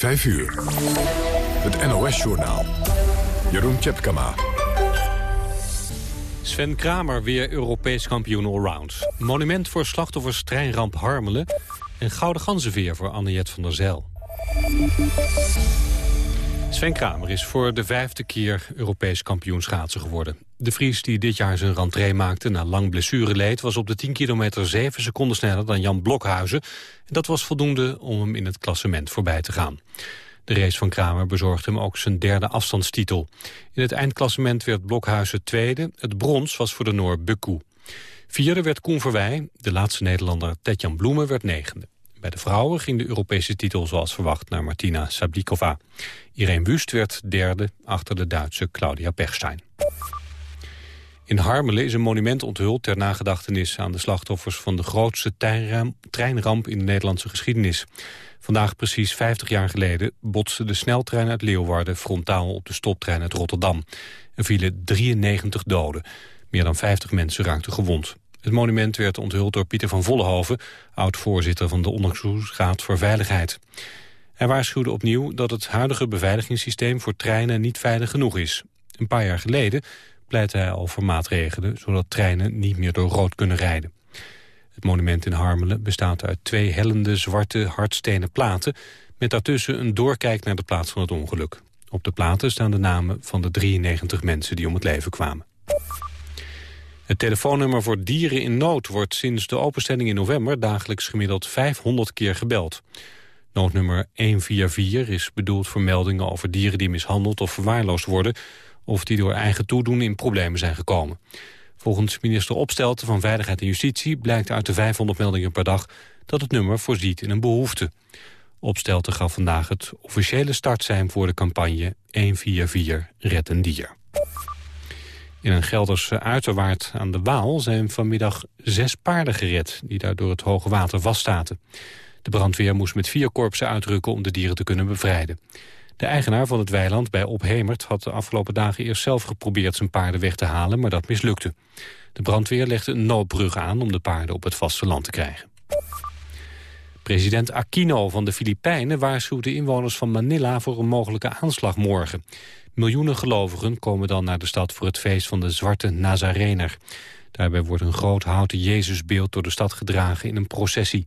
5 uur. Het NOS-journaal. Jeroen Tjepkama. Sven Kramer weer Europees kampioen allround. Monument voor slachtoffers treinramp Harmelen. En gouden ganzenveer voor Anniet van der Zijl. Sven Kramer is voor de vijfde keer Europees kampioen schaatsen geworden. De Vries die dit jaar zijn rentree maakte na lang blessureleed... was op de 10 kilometer 7 seconden sneller dan Jan Blokhuizen. En dat was voldoende om hem in het klassement voorbij te gaan. De race van Kramer bezorgde hem ook zijn derde afstandstitel. In het eindklassement werd Blokhuizen tweede. Het brons was voor de Noor Bukku. Vierde werd Koen Verwij. De laatste Nederlander Tetjan Bloemen werd negende. Bij de vrouwen ging de Europese titel zoals verwacht naar Martina Sablikova. Irene Wust werd derde achter de Duitse Claudia Pechstein. In Harmelen is een monument onthuld ter nagedachtenis aan de slachtoffers van de grootste treinramp in de Nederlandse geschiedenis. Vandaag precies 50 jaar geleden botste de sneltrein uit Leeuwarden frontaal op de stoptrein uit Rotterdam. Er vielen 93 doden. Meer dan 50 mensen raakten gewond. Het monument werd onthuld door Pieter van Vollenhoven, oud-voorzitter van de Onderzoeksraad voor Veiligheid. Hij waarschuwde opnieuw dat het huidige beveiligingssysteem voor treinen niet veilig genoeg is. Een paar jaar geleden pleitte hij al voor maatregelen, zodat treinen niet meer door rood kunnen rijden. Het monument in Harmelen bestaat uit twee hellende zwarte hardstenen platen... met daartussen een doorkijk naar de plaats van het ongeluk. Op de platen staan de namen van de 93 mensen die om het leven kwamen. Het telefoonnummer voor dieren in nood wordt sinds de openstelling in november dagelijks gemiddeld 500 keer gebeld. Noodnummer 144 is bedoeld voor meldingen over dieren die mishandeld of verwaarloosd worden of die door eigen toedoen in problemen zijn gekomen. Volgens minister Opstelten van Veiligheid en Justitie blijkt uit de 500 meldingen per dag dat het nummer voorziet in een behoefte. Opstelten gaf vandaag het officiële startsein voor de campagne 144 Red een Dier. In een Gelderse uiterwaard aan de Waal zijn vanmiddag zes paarden gered... die daar door het hoge water vaststaten. De brandweer moest met vier korpsen uitrukken om de dieren te kunnen bevrijden. De eigenaar van het weiland bij Ophemert had de afgelopen dagen eerst zelf geprobeerd zijn paarden weg te halen, maar dat mislukte. De brandweer legde een noodbrug aan om de paarden op het vasteland te krijgen. President Aquino van de Filipijnen waarschuwt de inwoners van Manila voor een mogelijke aanslag morgen. Miljoenen gelovigen komen dan naar de stad voor het feest van de Zwarte Nazarener. Daarbij wordt een groot houten Jezusbeeld door de stad gedragen in een processie.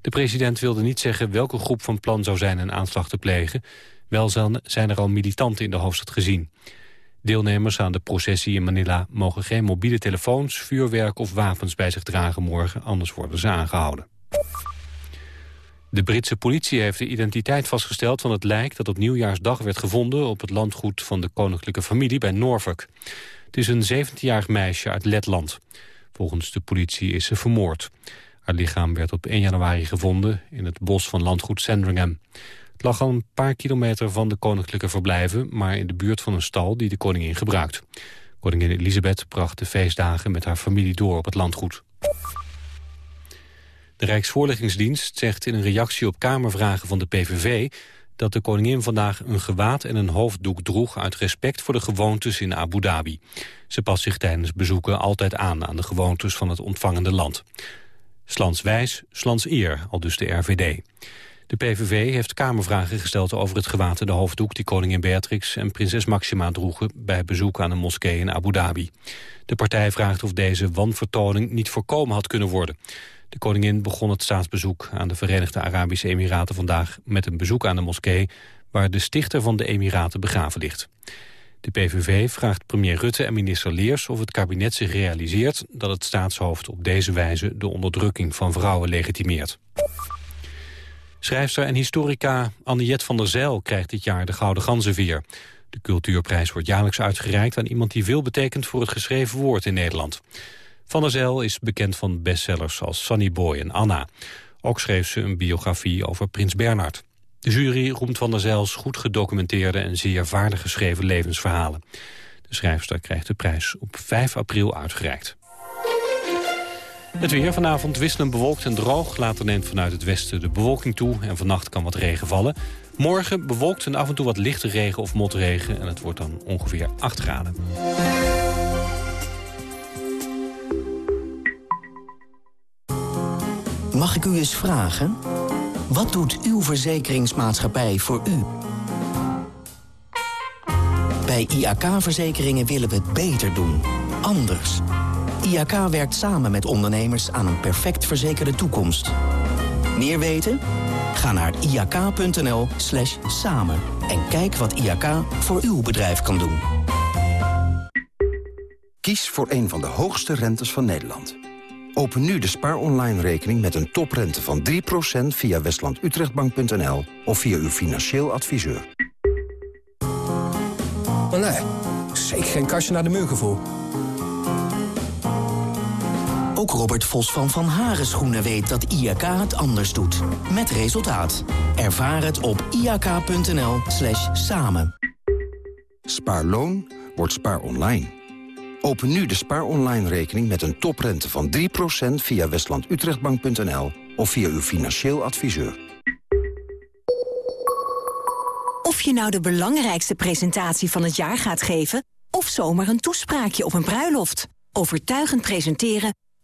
De president wilde niet zeggen welke groep van plan zou zijn een aanslag te plegen. Wel zijn er al militanten in de hoofdstad gezien. Deelnemers aan de processie in Manila mogen geen mobiele telefoons, vuurwerk of wapens bij zich dragen morgen, anders worden ze aangehouden. De Britse politie heeft de identiteit vastgesteld van het lijk dat op nieuwjaarsdag werd gevonden op het landgoed van de koninklijke familie bij Norfolk. Het is een 17-jarig meisje uit Letland. Volgens de politie is ze vermoord. Haar lichaam werd op 1 januari gevonden in het bos van landgoed Sandringham. Het lag al een paar kilometer van de koninklijke verblijven... maar in de buurt van een stal die de koningin gebruikt. Koningin Elisabeth bracht de feestdagen met haar familie door op het landgoed. De Rijksvoorlichtingsdienst zegt in een reactie op Kamervragen van de PVV... dat de koningin vandaag een gewaad en een hoofddoek droeg... uit respect voor de gewoontes in Abu Dhabi. Ze past zich tijdens bezoeken altijd aan aan de gewoontes van het ontvangende land. Slans wijs, slans eer, al dus de RVD. De PVV heeft Kamervragen gesteld over het gewaterde hoofddoek... die koningin Beatrix en prinses Maxima droegen... bij bezoek aan een moskee in Abu Dhabi. De partij vraagt of deze wanvertoning niet voorkomen had kunnen worden. De koningin begon het staatsbezoek aan de Verenigde Arabische Emiraten vandaag... met een bezoek aan de moskee waar de stichter van de Emiraten begraven ligt. De PVV vraagt premier Rutte en minister Leers of het kabinet zich realiseert... dat het staatshoofd op deze wijze de onderdrukking van vrouwen legitimeert. Schrijfster en historica Anniette van der Zijl krijgt dit jaar de Gouden Ganzenveer. De cultuurprijs wordt jaarlijks uitgereikt aan iemand die veel betekent voor het geschreven woord in Nederland. Van der Zijl is bekend van bestsellers als Sunny Boy en Anna. Ook schreef ze een biografie over prins Bernhard. De jury roemt Van der Zijls goed gedocumenteerde en zeer vaardig geschreven levensverhalen. De schrijfster krijgt de prijs op 5 april uitgereikt. Het weer vanavond wisselend bewolkt en droog. Later neemt vanuit het westen de bewolking toe en vannacht kan wat regen vallen. Morgen bewolkt en af en toe wat lichte regen of motregen... en het wordt dan ongeveer 8 graden. Mag ik u eens vragen? Wat doet uw verzekeringsmaatschappij voor u? Bij IAK-verzekeringen willen we het beter doen. Anders. IAK werkt samen met ondernemers aan een perfect verzekerde toekomst. Meer weten? Ga naar iak.nl slash samen en kijk wat IAK voor uw bedrijf kan doen. Kies voor een van de hoogste rentes van Nederland. Open nu de Spaar Online rekening met een toprente van 3% via westlandutrechtbank.nl of via uw financieel adviseur. Maar nee, zeker geen kastje naar de muurgevoel. Ook Robert Vos van Van Haren Schoenen weet dat IAK het anders doet. Met resultaat. Ervaar het op iak.nl slash samen. Spaarloon wordt spaar online. Open nu de Spaar Online rekening met een toprente van 3% via westlandutrechtbank.nl of via uw financieel adviseur. Of je nou de belangrijkste presentatie van het jaar gaat geven... of zomaar een toespraakje op een bruiloft. Overtuigend presenteren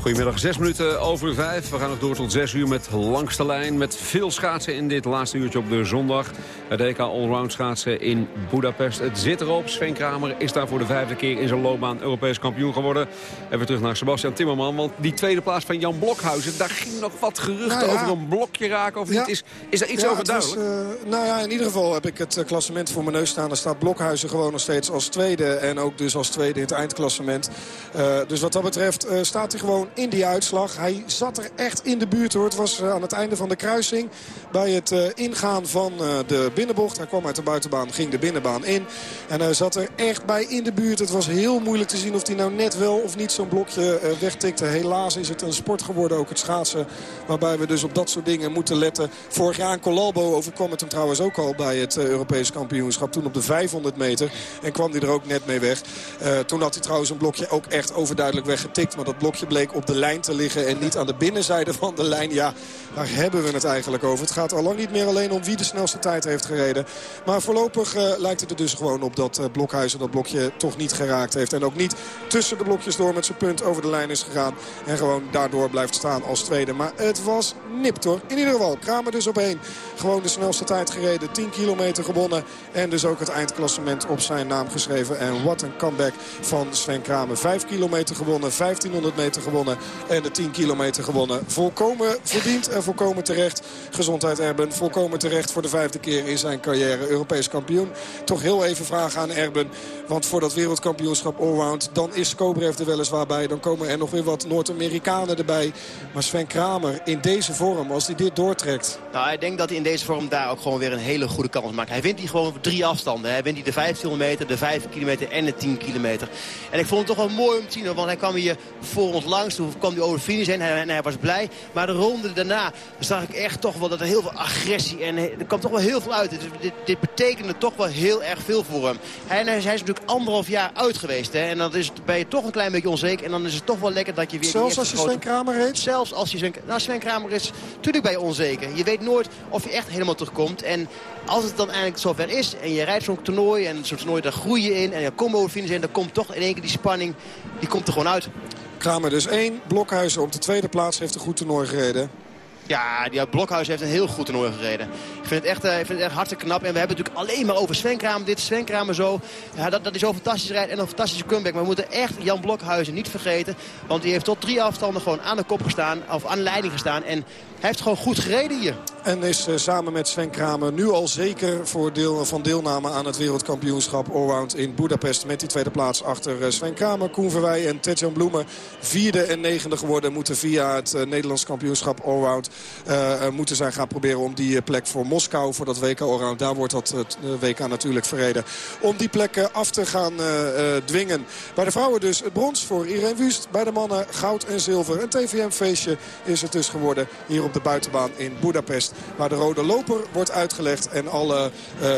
Goedemiddag, zes minuten over vijf. We gaan nog door tot zes uur met langste lijn. Met veel schaatsen in dit laatste uurtje op de zondag. Het EK Allround schaatsen in Budapest. Het zit erop. Sven Kramer is daar voor de vijfde keer in zijn loopbaan Europees kampioen geworden. En weer terug naar Sebastian Timmerman. Want die tweede plaats van Jan Blokhuizen, daar ging nog wat geruchten Nou ja. over een blokje raken of Ja. niet. Is, is daar iets Ja, over was, duidelijk? eh, nou ja, in ieder geval heb ik het eh, klassement voor mijn neus staan. Er staat Blokhuizen gewoon nog steeds als tweede. En ook dus als tweede in het eindklassement. Eh, dus wat dat betreft staat hij gewoon in die uitslag. Hij zat er echt in de buurt hoor. Het was eh, aan het einde van de kruising. Bij het eh, ingaan van eh, de binnenbocht. Hij kwam uit de buitenbaan, ging de binnenbaan in. En hij zat er echt bij in de buurt. Het was heel moeilijk te zien of hij nou net wel of niet zo'n blokje wegtikte. Helaas is het een sport geworden, ook het schaatsen. Waarbij we dus op dat soort dingen moeten letten. Vorig jaar in Colalbo overkwam het hem trouwens ook al bij het Europees kampioenschap. Toen op de 500 meter. En kwam hij er ook net mee weg. Toen had hij trouwens een blokje ook echt overduidelijk weggetikt. Maar dat blokje bleek op de lijn te liggen en niet aan de binnenzijde van de lijn. Ja, waar hebben we het eigenlijk over? Het gaat al lang niet meer alleen om wie de snelste tijd heeft gereden. Maar voorlopig eh, lijkt het er dus gewoon op dat eh, Blokhuizen dat blokje toch niet geraakt heeft. En ook niet tussen de blokjes door met zijn punt over de lijn is gegaan. En gewoon daardoor blijft staan als tweede. Maar het was nipt hoor. In ieder geval, Kramer dus op één. Gewoon de snelste tijd gereden. 10 kilometer gewonnen. En dus ook het eindklassement op zijn naam geschreven. En wat een comeback van Sven Kramer. 5 kilometer gewonnen, 1500 meter gewonnen. En de 10 kilometer gewonnen. Volkomen verdiend en volkomen terecht. Gezondheid Erben, volkomen terecht voor de vijfde keer in zijn carrière. Europees kampioen. Toch heel even vragen aan Erben. Want voor dat wereldkampioenschap allround, dan is Skobrev er weliswaar bij. Dan komen er nog weer wat Noord-Amerikanen erbij. Maar Sven Kramer in deze vorm, als hij dit doortrekt... Nou, ik denk dat hij in deze vorm daar ook gewoon weer een hele goede kans maakt. Hij wint hier gewoon drie afstanden. Hij wint hier de 5 kilometer, de 5 kilometer en de 10 kilometer. En ik vond het toch wel mooi om te zien, want hij kwam hier voor ons langs. Toen kwam hij over de finish heen en hij, en hij was blij. Maar de ronde daarna zag ik echt toch wel dat er heel veel agressie en er kwam toch wel heel veel uit. Dit, dit, dit betekende toch wel heel erg veel voor hem. Hij, hij is natuurlijk anderhalf jaar uit geweest. Hè, en dan is het, ben je toch een klein beetje onzeker. En dan is het toch wel lekker dat je weer... Zelfs als je grote- Sven Kramer heet? Zelfs als je Sven... Nou, Sven Kramer is... Tuurlijk ben je onzeker. Je weet nooit of je echt helemaal terugkomt. En als het dan eindelijk zover is en je rijdt zo'n toernooi... en zo'n toernooi, daar groei je in en je komt over finish... en dan komt toch in één keer die spanning, die komt er gewoon uit. Kramer dus één. Blokhuizen op de tweede plaats heeft een goed toernooi gereden. Ja, die Blokhuis heeft een heel goed toernooi gereden. Ik vind het echt, eh, ik vind het echt hartstikke knap. En we hebben het natuurlijk alleen maar over Sven Kramer dit, Sven Kramer zo. Ja, dat, dat is zo fantastisch rijdt en een fantastische comeback. Maar we moeten echt Jan Blokhuizen niet vergeten. Want die heeft tot drie afstanden gewoon aan de kop gestaan. Of aan de leiding gestaan. En hij heeft gewoon goed gereden hier. En is eh, samen met Sven Kramer nu al zeker voor deel, van deelname aan het wereldkampioenschap Allround in Budapest. Met die tweede plaats achter eh, Sven Kramer, Koen Verwij en Tetjan Bloemen. Vierde en negende geworden moeten via het eh, Nederlands kampioenschap Allround. Eh, eh, moeten zij gaan proberen om die eh, plek voor Moskou voor dat WK Allround. Daar wordt dat WK natuurlijk verreden. Om die plek af te gaan dwingen. Bij de vrouwen dus het brons voor Irene Wust. Bij de mannen goud en zilver. Een TVM-feestje is het dus geworden hier op de buitenbaan in Budapest. Waar de rode loper wordt uitgelegd en alle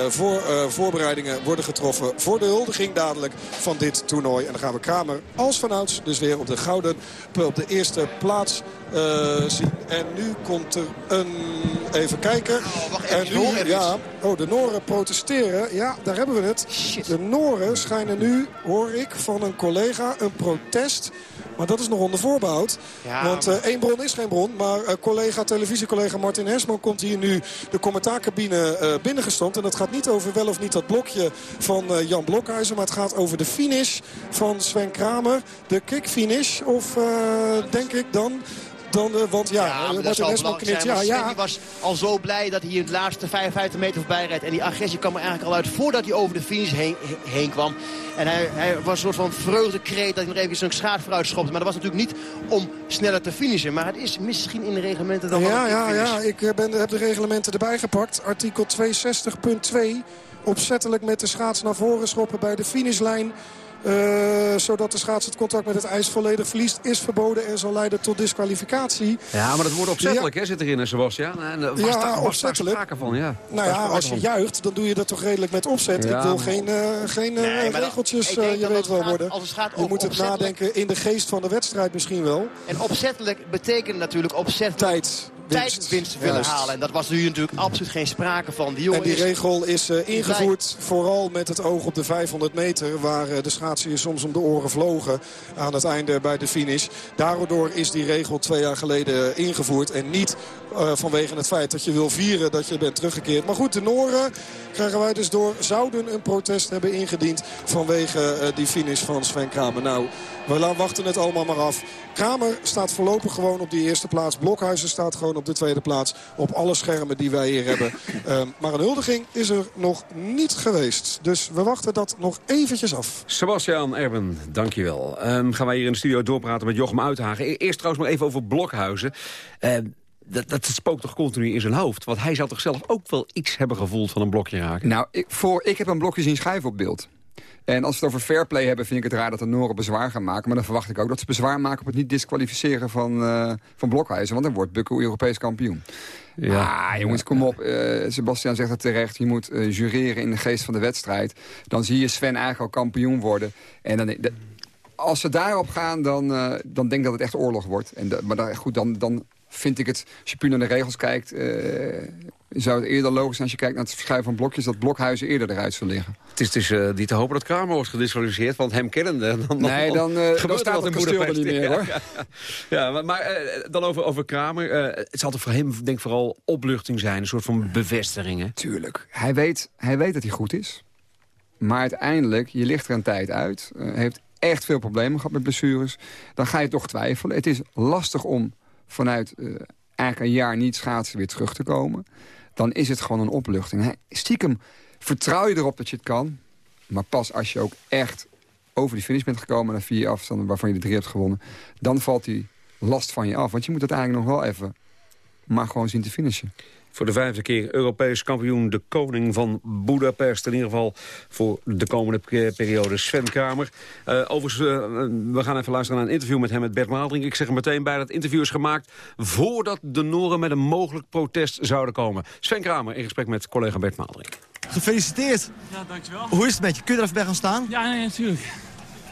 voor, voorbereidingen worden getroffen voor de huldiging dadelijk van dit toernooi. En dan gaan we Kramer als vanouds dus weer op de gouden op de eerste plaats zien. En nu komt er een... Even kijken. Oh, wacht en nu, ja, oh, de Noren protesteren. Ja, daar hebben we het. Shit. De Noren schijnen nu, hoor ik van een collega, een protest maar dat is nog onder voorbehoud. Want uh, één bron is geen bron. Maar uh, collega, televisiecollega Martin Hesman komt hier nu de commentaarcabine uh, binnengestompt. En dat gaat niet over wel of niet dat blokje van Jan Blokhuizen. Maar het gaat over de finish van Sven Kramer. De kickfinish. Of denk ik dan dan, want ja, ja Martin Hesman knikt. Ja, ja. Hij was al zo blij dat hij in de laatste 55 meter voorbij rijdt. En die agressie kwam er eigenlijk al uit voordat hij over de finish heen, heen kwam. En hij, hij, was een soort van vreugdekreet dat hij nog even zijn schaat vooruit schopte. Maar dat was natuurlijk niet om sneller te finishen. Maar het is misschien in de reglementen dan Ja, ja, ja. Ik eh, ben, heb de reglementen erbij gepakt. Artikel 260.2. Opzettelijk met de schaats naar voren schoppen bij de finishlijn. Uh, zodat de schaats het contact met het ijs volledig verliest. Is verboden en zal leiden tot disqualificatie. Ja, maar dat wordt opzettelijk, hè, zit erin, Sebastian. En, uh, was ja, daar, was daar sprake van, ja. Nou ja, als je juicht, dan doe je dat toch redelijk met opzet. Ja, ik wil geen, uh, geen nee, regeltjes, je weet wel, worden. Als het gaat je moet het nadenken in de geest van de wedstrijd misschien wel. En opzettelijk betekent natuurlijk opzettelijk... Tijd tijdwinst willen halen. En dat was nu natuurlijk absoluut geen sprake van. Die en die regel is uh, ingevoerd vooral met het oog op de 500 meter... waar uh, de schaatsen soms om de oren vlogen aan het einde bij de finish. Daardoor is die regel twee jaar geleden ingevoerd. En niet uh, vanwege het feit dat je wil vieren dat je bent teruggekeerd. Maar goed, de Noren krijgen wij dus door. Zouden een protest hebben ingediend vanwege die finish van Sven Kramer. Nou, we wachten het allemaal maar af. Kramer staat voorlopig gewoon op die eerste plaats. Blokhuizen staat gewoon op de tweede plaats. Op alle schermen die wij hier hebben. Um, maar een huldiging is er nog niet geweest. Dus we wachten dat nog eventjes af. Sebastian Erben, dankjewel. Um, gaan wij hier in de studio doorpraten met Jochem Uithagen. E-, eerst trouwens nog even over Blokhuizen. Uh, dat, dat spookt toch continu in zijn hoofd? Want hij zou toch zelf ook wel iets hebben gevoeld van een blokje raken? Nou, ik, voor, ik heb een blokje zien schuiven op beeld. En als we het over fair play hebben, vind ik het raar dat de Noren bezwaar gaan maken. Maar dan verwacht ik ook dat ze bezwaar maken op het niet disqualificeren van, uh, van Blokhuizen. Want dan wordt Bukko Europees kampioen. Ja, ah, jongens, kom op. Uh, Sebastian zegt het terecht. Je moet uh, jureren in de geest van de wedstrijd. Dan zie je Sven eigenlijk al kampioen worden. En dan, de, als ze daarop gaan, dan, dan denk ik dat het echt oorlog wordt. En maar dan, goed, dan, dan vind ik het, als je puur naar de regels kijkt... Uh, zou het eerder logisch zijn als je kijkt naar het verschuiven van blokjes... dat blokhuizen eerder eruit zullen liggen. Het is dus uh, niet te hopen dat Kramer wordt gedisqualificeerd, want hem kennende... Dan, nee, dan, uh, dan staat het kasteel er niet meer, hoor. Ja, maar, maar dan over, over Kramer. het zal toch voor hem denk ik vooral opluchting zijn, een soort van bevestiging, hè? Tuurlijk. Hij weet, hij weet dat hij goed is. Maar uiteindelijk, je ligt er een tijd uit. heeft echt veel problemen gehad met blessures. Dan ga je toch twijfelen. Het is lastig om vanuit uh, eigenlijk een jaar niet schaatsen weer terug te komen... dan is het gewoon een opluchting. Stiekem vertrouw je erop dat je het kan. Maar pas als je ook echt over die finish bent gekomen... naar vier afstanden waarvan je de drie hebt gewonnen... dan valt die last van je af. Want je moet het eigenlijk nog wel even maar gewoon zien te finishen. Voor de vijfde keer Europees kampioen de koning van Budapest. In ieder geval voor de komende periode Sven Kramer. Uh, overigens, uh, we gaan even luisteren naar een interview met hem met Bert Maaldring. Ik zeg er meteen bij dat het interview is gemaakt... voordat de Noren met een mogelijk protest zouden komen. Sven Kramer in gesprek met collega Bert Maaldring. Gefeliciteerd. Ja, dankjewel. Hoe is het met je? Kun je er even bij gaan staan? Ja, nee, natuurlijk.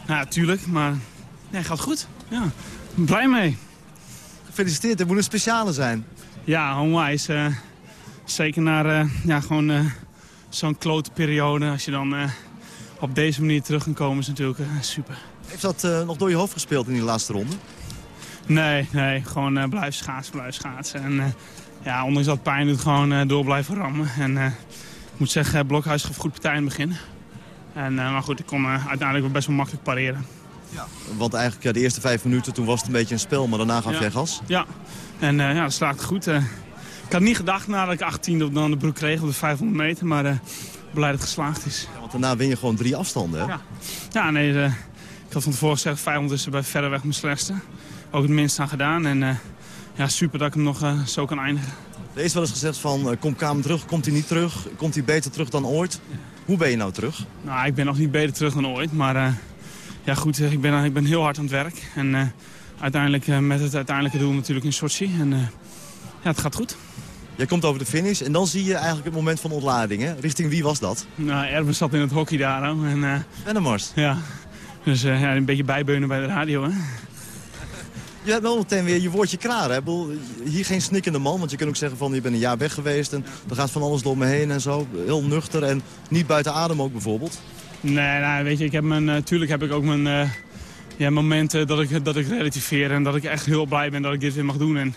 Ja, natuurlijk, maar nee, gaat goed. Ja, blij mee. Gefeliciteerd, het moet een speciale zijn. Ja, onwijs. Uh, Zeker naar uh, ja, gewoon uh, zo'n klote periode. Als je dan uh, op deze manier terug kan komen is natuurlijk super. Heeft dat nog door je hoofd gespeeld in die laatste ronde? Nee, nee. Gewoon blijven schaatsen, blijven schaatsen. En ja, ondanks dat pijn doet, gewoon door blijven rammen. En ik moet zeggen, Blokhuis gaf goed partij in het begin. En, maar goed, ik kon uiteindelijk best wel makkelijk pareren. Ja. Want eigenlijk ja, de eerste vijf minuten toen was het een beetje een spel, maar daarna gaf ja. jij gas. Ja, en ja, dat slaagt goed. Ik had niet gedacht nadat ik 18 op de broek kreeg op de 500 meter, maar uh, blij dat het geslaagd is. Ja, want daarna win je gewoon drie afstanden, hè? Ja, ja nee, uh, ik had van tevoren gezegd 500 is bij verreweg mijn slechtste. Ook het minst aan gedaan en uh, ja, super dat ik hem nog zo kan eindigen. Er is wel eens gezegd van, komt Kamer terug, komt hij niet terug? Komt hij beter terug dan ooit? Hoe ben je nou terug? Nou, ik ben nog niet beter terug dan ooit, maar ja goed, ik ben, ik ben heel hard aan het werk. En uiteindelijk met het uiteindelijke doel natuurlijk in Sochi. En ja, het gaat goed. Jij komt over de finish en dan zie je eigenlijk het moment van ontlading. Hè? Richting wie was dat? Nou, Erben zat in het hockey daar. En, uh, en de mars. Ja, dus uh, ja, een beetje bijbeunen bij de radio. Hè? Je hebt wel meteen weer je woordje klaar. Hè? Hier geen snikkende man, want je kunt ook zeggen van je bent een jaar weg geweest... en er gaat van alles door me heen en zo. Heel nuchter en niet buiten adem ook bijvoorbeeld. Nee, nou, weet je, ik heb mijn, natuurlijk heb ik ook mijn uh, ja, momenten dat ik, dat ik relativeer... en dat ik echt heel blij ben dat ik dit weer mag doen. En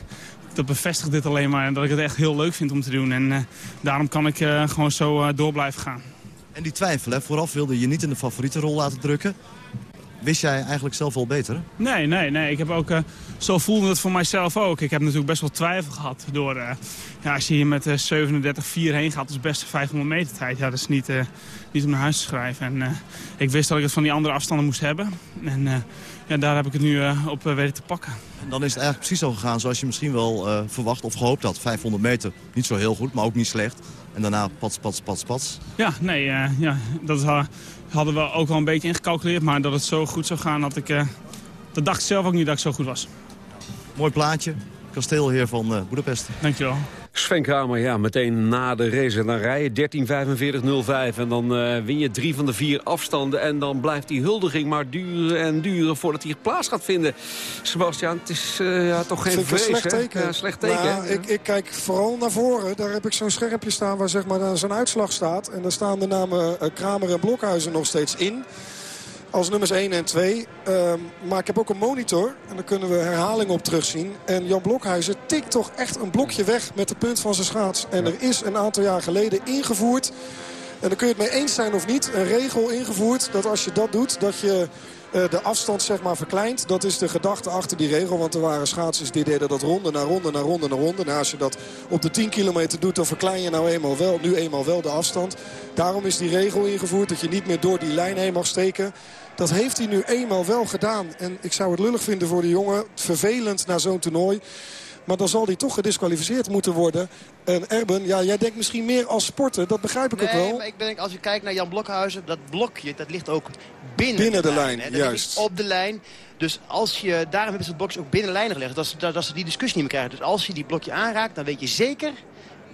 dat bevestigt dit alleen maar. En dat ik het echt heel leuk vind om te doen. En uh, daarom kan ik uh, gewoon zo uh, door blijven gaan. En die twijfel, hè? vooraf wilde je niet in de favoriete rol laten drukken. Wist jij eigenlijk zelf wel beter? Nee, nee, nee. Ik heb ook, zo voelde het voor mijzelf ook. Ik heb natuurlijk best wel twijfel gehad. Door, ja, als je hier met 37-4 heen gaat, als beste 500 meter tijd. Ja, dat is niet, niet om naar huis te schrijven. En ik wist dat ik het van die andere afstanden moest hebben. En ja, daar heb ik het nu uh, op uh, weten te pakken. En dan is het eigenlijk precies zo gegaan zoals je misschien wel uh, verwacht of gehoopt had. 500 meter, niet zo heel goed, maar ook niet slecht. En daarna pats, pats, pats, pats. Ja, nee, ja, dat hadden we ook al een beetje ingecalculeerd. Maar dat het zo goed zou gaan, had ik, dat dacht ik zelf ook niet dat ik zo goed was. Mooi plaatje. Kasteelheer van Boedapest. Dankjewel. Sven Kramer, ja, meteen na de race. Dan rij je 13.45.05 en dan uh, win je drie van de vier afstanden. En dan blijft die huldiging maar duren en duren voordat die plaats gaat vinden. Sebastian, het is uh, ja, toch geen vrees, slecht teken. Ja, slecht teken. Nou, ik, ik, kijk vooral naar voren. Daar heb ik zo'n schermpje staan waar zeg maar, zo'n uitslag staat. En daar staan de namen uh, Kramer en Blokhuizen nog steeds in als nummers 1 en 2. Um, maar ik heb ook een monitor. En daar kunnen we herhalingen op terugzien. En Jan Blokhuizen tikt toch echt een blokje weg met de punt van zijn schaats. En er is een aantal jaar geleden ingevoerd. En dan kun je het mee eens zijn of niet. Een regel ingevoerd dat als je dat doet, dat je uh, de afstand zeg maar verkleint. Dat is de gedachte achter die regel. Want er waren schaatsers die deden dat ronde na ronde na ronde na ronde. Nou, als je dat op de 10 kilometer doet, dan verklein je nou eenmaal wel, nu eenmaal wel de afstand. Daarom is die regel ingevoerd dat je niet meer door die lijn heen mag steken. Dat heeft hij nu eenmaal wel gedaan. En ik zou het lullig vinden voor de jongen. Vervelend na zo'n toernooi. Maar dan zal hij toch gedisqualificeerd moeten worden. En Erben, ja, jij denkt misschien meer als sporter. Dat begrijp ik nee, ook wel. Maar ik denk, als je kijkt naar Jan Blokhuizen, dat blokje, dat ligt ook binnen, binnen de, de lijn. lijn juist. op de lijn. Dus als je, daarom hebben ze het blokje ook binnen de lijn gelegd. Dat ze, dat ze die discussie niet meer krijgen. Dus als je die blokje aanraakt, dan weet je zeker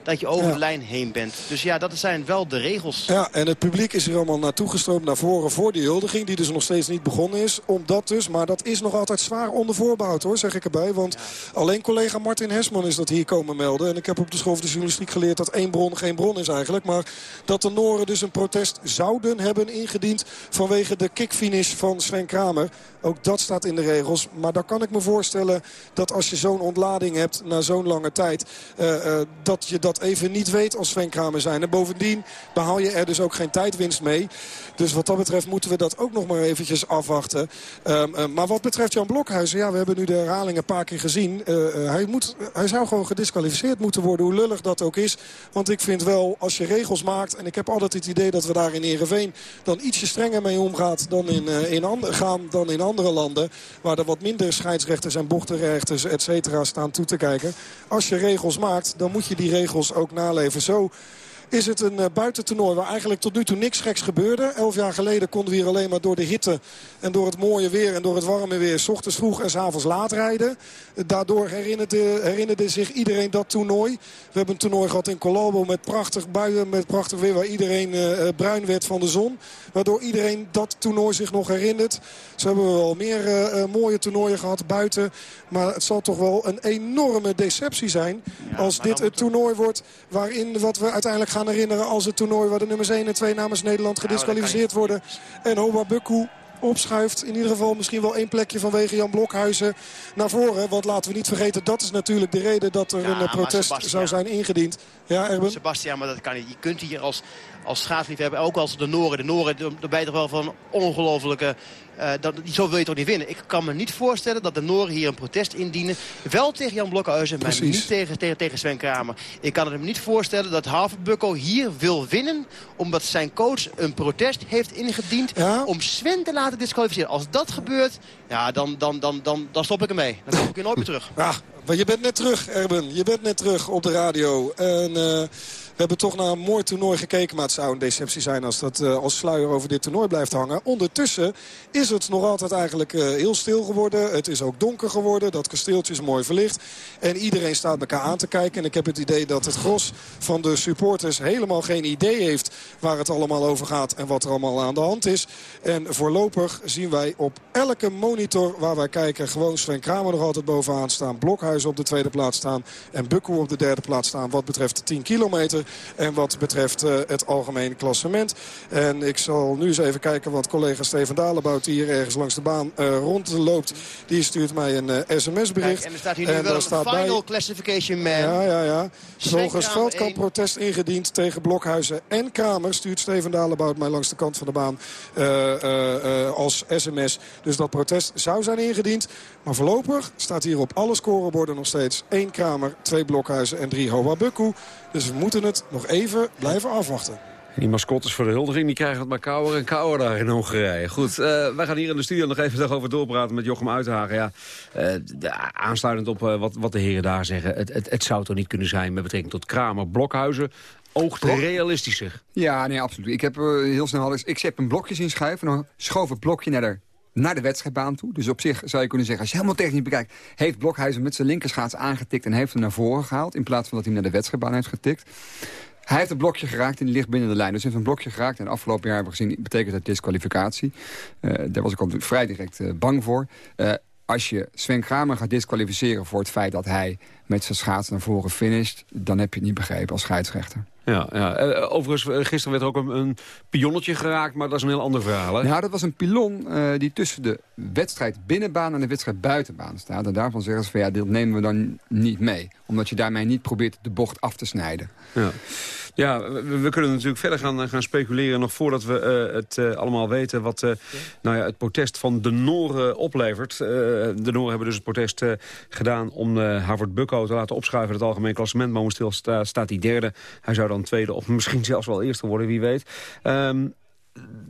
dat je over Ja. de lijn heen bent. Dus ja, dat zijn wel de regels. Ja, en het publiek is er allemaal naartoe gestroomd naar voren voor die huldiging. Die dus nog steeds niet begonnen is. Omdat dus, maar dat is nog altijd zwaar onder voorbehoud hoor, zeg ik erbij. Want alleen collega Martin Hesman is dat hier komen melden. En ik heb op de school van de journalistiek geleerd dat één bron geen bron is eigenlijk. Maar dat de Noren dus een protest zouden hebben ingediend vanwege de kickfinish van Sven Kramer. Ook dat staat in de regels. Maar dan kan ik me voorstellen dat als je zo'n ontlading hebt na zo'n lange tijd... eh, eh, dat je dat even niet weet als Sven Kramer zijn. En bovendien behaal je er dus ook geen tijdwinst mee. Dus wat dat betreft moeten we dat ook nog maar eventjes afwachten. Ehm, eh, maar wat betreft Jan Blokhuizen, ja, we hebben nu de herhaling een paar keer gezien. Hij, moet, hij zou gewoon gedisqualificeerd moeten worden, hoe lullig dat ook is. Want ik vind wel, als je regels maakt... en ik heb altijd het idee dat we daar in Ereveen dan ietsje strenger mee omgaat dan in, in gaan dan in andere landen. Waar er wat minder scheidsrechters en bochtenrechters, et cetera, staan toe te kijken. Als je regels maakt, dan moet je die regels ook naleven. Zo is het een uh, buitentoernooi waar eigenlijk tot nu toe niks geks gebeurde. Elf jaar geleden konden we hier alleen maar door de hitte en door het mooie weer en door het warme weer... s ochtends vroeg en s avonds laat rijden. Daardoor herinnerde, herinnerde zich iedereen dat toernooi. We hebben een toernooi gehad in Colombo met prachtig buien, met prachtig weer... waar iedereen uh, bruin werd van de zon. Waardoor iedereen dat toernooi zich nog herinnert. Zo hebben we wel meer uh, mooie toernooien gehad buiten. Maar het zal toch wel een enorme deceptie zijn... Ja, als dit het toernooi wordt waarin wat we uiteindelijk gaan herinneren... als het toernooi waar de nummers 1 en 2 namens Nederland gedisqualificeerd worden. En Hoba Bukku opschuift. In ieder geval misschien wel één plekje vanwege Jan Blokhuizen naar voren. Want laten we niet vergeten, dat is natuurlijk de reden dat er ja, een protest zou zijn ingediend. Ja, Erben? Sebastian, maar dat kan niet. Je kunt hier als, als schaatsliefhebber, ook als de Noren, de Noren, je toch wel van ongelofelijke... Uh, dat, zo wil je toch niet winnen. Ik kan me niet voorstellen dat de Noren hier een protest indienen. Wel tegen Jan Blokhuizen, maar niet tegen, tegen, tegen Sven Kramer. Ik kan het me niet voorstellen dat Havenbukko hier wil winnen... omdat zijn coach een protest heeft ingediend ja? om Sven te laten disqualificeren. Als dat gebeurt, ja, dan, dan, dan, dan, dan stop ik ermee. Dan kom ik hier nooit meer terug. Ja, maar je bent net terug, Erben. Je bent net terug op de radio. En... Uh, we hebben toch naar een mooi toernooi gekeken. Maar het zou een deceptie zijn als dat uh, als sluier over dit toernooi blijft hangen. Ondertussen is het nog altijd eigenlijk uh, heel stil geworden. Het is ook donker geworden. Dat kasteeltje is mooi verlicht. En iedereen staat elkaar aan te kijken. En ik heb het idee dat het gros van de supporters helemaal geen idee heeft... waar het allemaal over gaat en wat er allemaal aan de hand is. En voorlopig zien wij op elke monitor waar wij kijken... gewoon Sven Kramer nog altijd bovenaan staan. Blokhuizen op de tweede plaats staan. En Bukko op de derde plaats staan wat betreft de 10 kilometer. En wat betreft uh, het algemene klassement. En ik zal nu eens even kijken wat collega Steven Dalebout... die hier ergens langs de baan uh, rondloopt... die stuurt mij een uh, sms-bericht. En er staat hier nu en wel een final bij... classification man. Ja, ja, ja. Volgens Veldkamp protest ingediend tegen Blokhuizen en Kramer... stuurt Steven Dalebout mij langs de kant van de baan als sms. Dus dat protest zou zijn ingediend. Maar voorlopig staat hier op alle scoreborden nog steeds... één Kramer, twee Blokhuizen en drie Hoa Bukku. Dus we moeten het nog even blijven afwachten. Die mascottes voor de huldiging die krijgen het maar kouder en kouder daar in Hongarije. Goed, uh, wij gaan hier in de studio nog even over doorpraten met Jochem Uithagen. Ja, uh, aansluitend op uh, wat, wat de heren daar zeggen. Het, het, het zou toch niet kunnen zijn met betrekking tot Kramer, Blokhuizen. Oogt realistischer. Ja, nee, absoluut. Ik heb heel snel ik heb een blokje zien schuiven. Dan schoof het blokje naar de naar de wedstrijdbaan toe. Dus op zich zou je kunnen zeggen, als je helemaal technisch bekijkt... heeft Blokhuizen met zijn linkerschaats aangetikt en heeft hem naar voren gehaald... in plaats van dat hij naar de wedstrijdbaan heeft getikt. Hij heeft een blokje geraakt en die ligt binnen de lijn. Dus hij heeft een blokje geraakt en afgelopen jaar hebben we gezien... betekent dat disqualificatie. Uh, daar was ik al vrij direct uh, bang voor. Uh, als je Sven Kramer gaat disqualificeren voor het feit dat hij met zijn schaats naar voren finisht... dan heb je het niet begrepen als scheidsrechter. Ja, ja. Uh, overigens, gisteren werd er ook een, een, pionnetje geraakt, maar dat is een heel ander verhaal. Hè? Nou, dat was een pilon uh, die tussen de wedstrijd binnenbaan en de wedstrijd buitenbaan staat. En daarvan zeggen ze van ja, dit nemen we dan niet mee. Omdat je daarmee niet probeert de bocht af te snijden. Ja. Ja, we, kunnen natuurlijk verder gaan, gaan speculeren... nog voordat we uh, het uh, allemaal weten wat uh, nou ja, het protest van de Noren oplevert. de Noren hebben dus het protest gedaan om Harvard Bucko te laten opschuiven... het algemeen klassement. Momenteel sta, staat hij derde. Hij zou dan tweede of misschien zelfs wel eerste worden, wie weet. Um,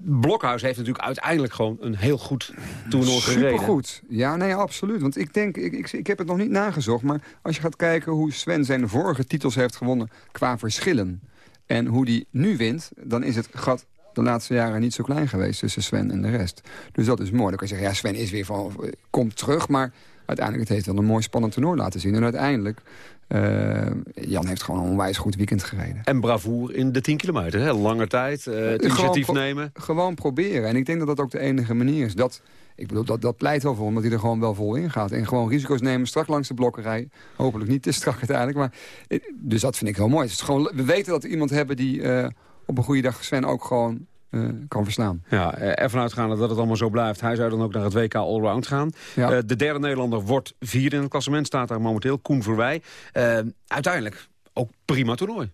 Blokhuis heeft natuurlijk uiteindelijk gewoon een heel goed toernooi gereden. Supergoed. Ja, nee, absoluut. Want ik denk, ik, ik, ik heb het nog niet nagezocht... maar als je gaat kijken hoe Sven zijn vorige titels heeft gewonnen qua verschillen... en hoe die nu wint, dan is het gat de laatste jaren niet zo klein geweest tussen Sven en de rest. Dus dat is mooi. Dan kan je zeggen, ja, Sven is weer van, komt terug, maar uiteindelijk het heeft wel een mooi spannend toernooi laten zien. En uiteindelijk uh, Jan heeft gewoon een onwijs goed weekend gereden. En bravoer in de 10 kilometer. Hè? Lange tijd, uh, het initiatief nemen. Gewoon proberen. En ik denk dat dat ook de enige manier is. Dat, ik bedoel, dat, dat pleit wel voor omdat hij er gewoon wel vol in gaat. En gewoon risico's nemen, strak langs de blokkerij. Hopelijk niet te strak uiteindelijk. Maar, eh, dus dat vind ik heel mooi. Het is gewoon, we weten dat we iemand hebben die uh, op een goede dag Sven ook gewoon uh, kan verslaan. Ja, ervan uitgaande dat het allemaal zo blijft. Hij zou dan ook naar het WK Allround gaan. Ja. Uh, de derde Nederlander wordt vierde in het klassement. Staat daar momenteel. Koen Verwij. Uh, uiteindelijk ook prima toernooi.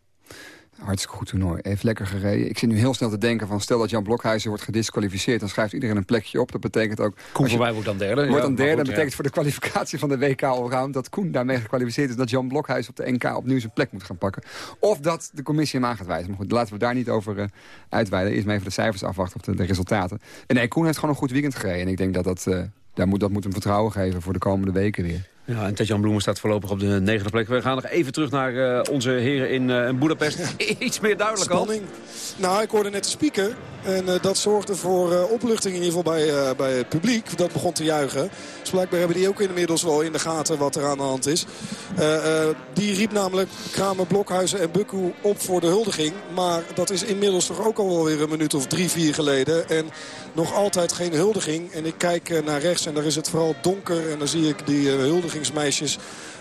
Hartstikke goed toernooi. Even lekker gereden. Ik zit nu heel snel te denken van... stel dat Jan Blokhuizen wordt gedisqualificeerd... dan schrijft iedereen een plekje op. Dat betekent ook... Koen Verwij wordt dan derde. Wordt dan derde. dat betekent voor de kwalificatie van de WK Allround... dat Koen daarmee gekwalificeerd is... dat Jan Blokhuizen op de NK opnieuw zijn plek moet gaan pakken. Of dat de commissie hem aan gaat wijzen. Maar goed, laten we daar niet over uh, uitweiden. Eerst maar even de cijfers afwachten of de, de, resultaten. En nee, Koen heeft gewoon een goed weekend gereden. En ik denk dat dat, uh, daar moet, dat moet hem vertrouwen geven... voor de komende weken weer. Ja, en Tetjan Bloemen staat voorlopig op de negende plek. We gaan nog even terug naar uh, onze heren in, uh, in Budapest. Iets meer duidelijk Spanning. al. Nou, ik hoorde net de speaker. En uh, dat zorgde voor opluchting in ieder geval bij, bij het publiek. Dat begon te juichen. Dus blijkbaar hebben die ook inmiddels wel in de gaten wat er aan de hand is. die riep namelijk Kramer, Blokhuizen en Bukku op voor de huldiging. Maar dat is inmiddels toch ook al wel weer een minuut of drie, vier geleden. En nog altijd geen huldiging. En ik kijk naar rechts en daar is het vooral donker. En dan zie ik die huldiging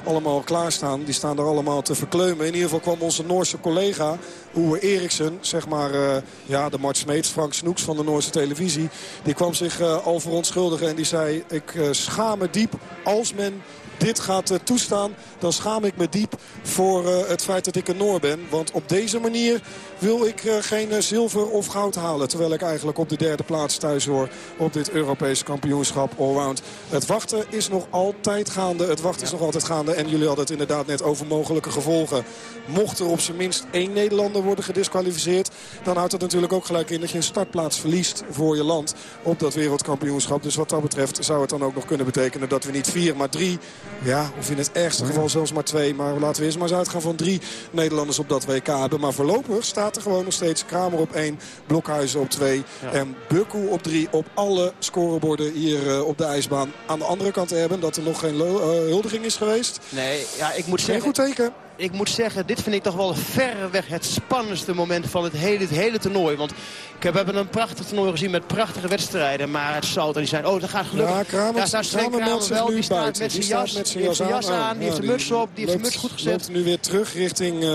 allemaal klaarstaan. Die staan er allemaal te verkleumen. In ieder geval kwam onze Noorse collega, Owe Eriksen, zeg maar uh, ja, de Mart Smeets, Frank Snoeks van de Noorse televisie. Die kwam zich uh, al verontschuldigen en die zei, ik uh, schaam me diep als men dit gaat uh, toestaan, dan schaam ik me diep voor uh, het feit dat ik een Noor ben. Want op deze manier wil ik uh, geen zilver of goud halen. Terwijl ik eigenlijk op de derde plaats thuis hoor op dit Europese kampioenschap allround. Het wachten is nog altijd gaande. Het wachten is nog altijd gaande. En jullie hadden het inderdaad net over mogelijke gevolgen. Mocht er op zijn minst één Nederlander worden gedisqualificeerd... dan houdt dat natuurlijk ook gelijk in dat je een startplaats verliest voor je land op dat wereldkampioenschap. Dus wat dat betreft zou het dan ook nog kunnen betekenen dat we niet vier, maar drie Ja, of in het ergste geval zelfs maar twee. Maar laten we eerst maar eens uitgaan van drie Nederlanders op dat WK hebben. Maar voorlopig staat er gewoon nog steeds Kramer op één, Blokhuizen op twee. En Bukku op drie op alle scoreborden hier uh, op de ijsbaan. Aan de andere kant hebben dat er nog geen uh, huldiging is geweest. Nee, ja, ik moet Geen zeggen... goed teken ik moet zeggen, dit vind ik toch wel verreweg het spannendste moment van het hele, het hele toernooi. Want we hebben een prachtig toernooi gezien met prachtige wedstrijden. Maar het zou er niet zijn. Oh, dat gaat gelukkig. Ja, Kramer, Daar staat Sven Kramer wel. Die staat met zijn jas, met zijn heeft zijn jas jas aan. aan. Die Ja, heeft zijn muts op. Die heeft zijn muts goed gezet. loopt nu weer terug richting uh,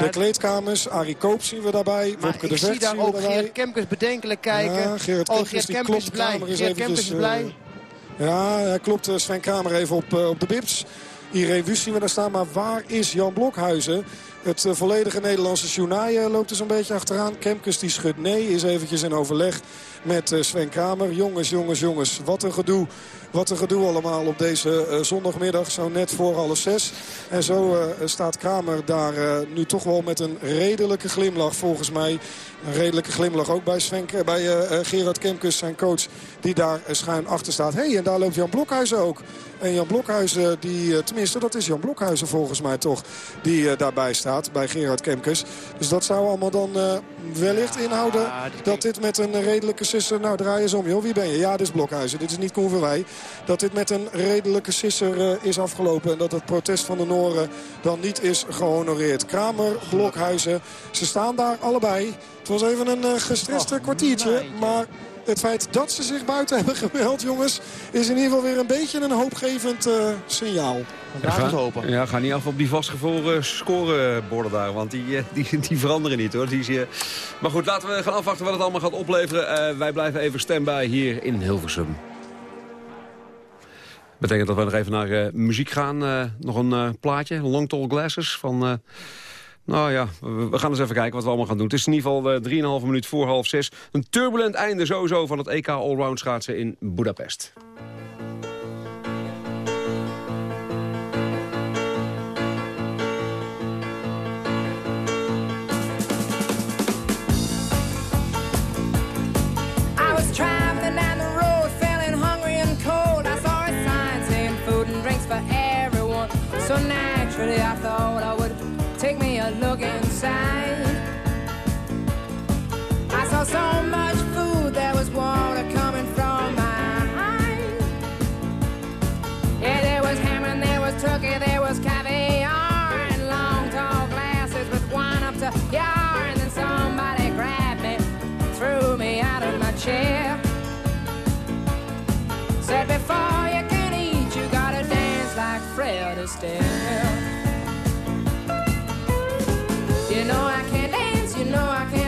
de kleedkamers. Arie Koop zien we daarbij. Maar Wopke de ik zie Vecht daar ook daarbij. Geert Kemkers bedenkelijk kijken. Ja, oh, Geert die Kemkers is blij. Geert is eventjes, blij. eh, Ja, hij klopt eh, Sven Kramer even op, eh, op de bips. Irene Wust zien we daar staan. Maar waar is Jan Blokhuizen? Het uh, volledige Nederlandse journaal loopt er zo'n beetje achteraan. Kemkes die schudt nee, is eventjes in overleg met uh, Sven Kramer. Jongens, jongens, jongens, wat een gedoe. Wat een gedoe allemaal op deze zondagmiddag, zo net voor half zes. En zo staat Kramer daar nu toch wel met een redelijke glimlach volgens mij. Een redelijke glimlach ook bij, Sven, bij Gerard Kemkes, zijn coach, die daar schuin achter staat. Hé, hey, en daar loopt Jan Blokhuizen ook. En Jan Blokhuizen, die, tenminste dat is Jan Blokhuizen volgens mij toch, die daarbij staat bij Gerard Kemkes. Dus dat zou allemaal dan wellicht inhouden dat dit met een redelijke sisser... Nou, draai eens om, joh. Wie ben je? Ja, dit is Blokhuizen. Dit is niet Koen Verwij. Dat dit met een redelijke sisser uh, is afgelopen. En dat het protest van de Noren dan niet is gehonoreerd. Kramer, Blokhuizen, ze staan daar allebei. Het was even een uh, gestrest Oh, kwartiertje. Maar het feit dat ze zich buiten hebben gemeld, jongens... is in ieder geval weer een beetje een hoopgevend uh, signaal. We het hopen. Ja, ga niet af op die vastgevroren scoreborden daar. Want die, eh, die, die veranderen niet hoor. Die je... Maar goed, laten we gaan afwachten wat het allemaal gaat opleveren. Uh, wij blijven even stand-by hier in Hilversum. Betekent dat we nog even naar uh, muziek gaan. Uh, nog een uh, plaatje, Long Tall Glasses van... nou ja, we, gaan eens even kijken wat we allemaal gaan doen. Het is in ieder geval 3,5 minuut voor half zes. Een turbulent einde sowieso van het EK Allround schaatsen in Budapest. So naturally, I thought inside. I saw so know I can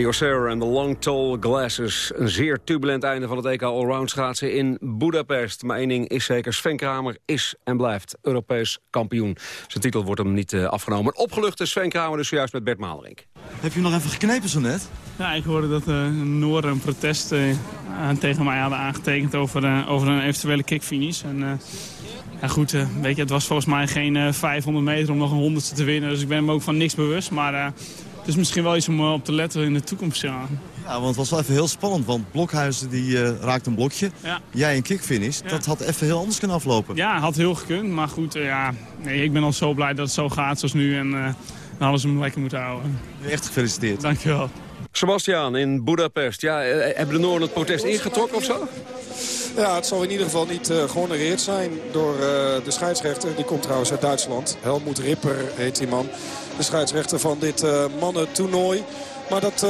Leo Sayer en de Long Tall Glasses. Een zeer turbulent einde van het EK Allround schaatsen in Budapest. Maar één ding is zeker, Sven Kramer is en blijft Europees kampioen. Zijn titel wordt hem niet uh, afgenomen. Opgeluchte Sven Kramer dus zojuist met Bert Malerink. Heb je nog even geknepen zo net? Ja, ik hoorde dat uh, Noorden een protest uh, tegen mij hadden aangetekend over, uh, over een eventuele kickfinish. En, ja goed, weet je, het was volgens mij geen 500 meter om nog een honderdste te winnen. Dus ik ben me ook van niks bewust. Maar is misschien wel iets om op te letten in de toekomst. Ja, ja want het was wel even heel spannend. Want Blokhuizen die uh, raakt een blokje. Ja. Jij een kickfinish. Ja. Dat had even heel anders kunnen aflopen. Ja, had heel gekund. Maar goed, uh, ja, nee, ik ben al zo blij dat het zo gaat zoals nu. En uh, dan hadden ze hem lekker moeten houden. Echt gefeliciteerd. Dankjewel. Sebastian in Budapest. Ja, hebben de Noorden het protest ingetrokken of zo? Ja, het zal in ieder geval niet uh, gehonoreerd zijn door uh, de scheidsrechter. Die komt trouwens uit Duitsland. Helmoet Ripper heet die man. De scheidsrechter van dit uh, mannentoernooi. Maar dat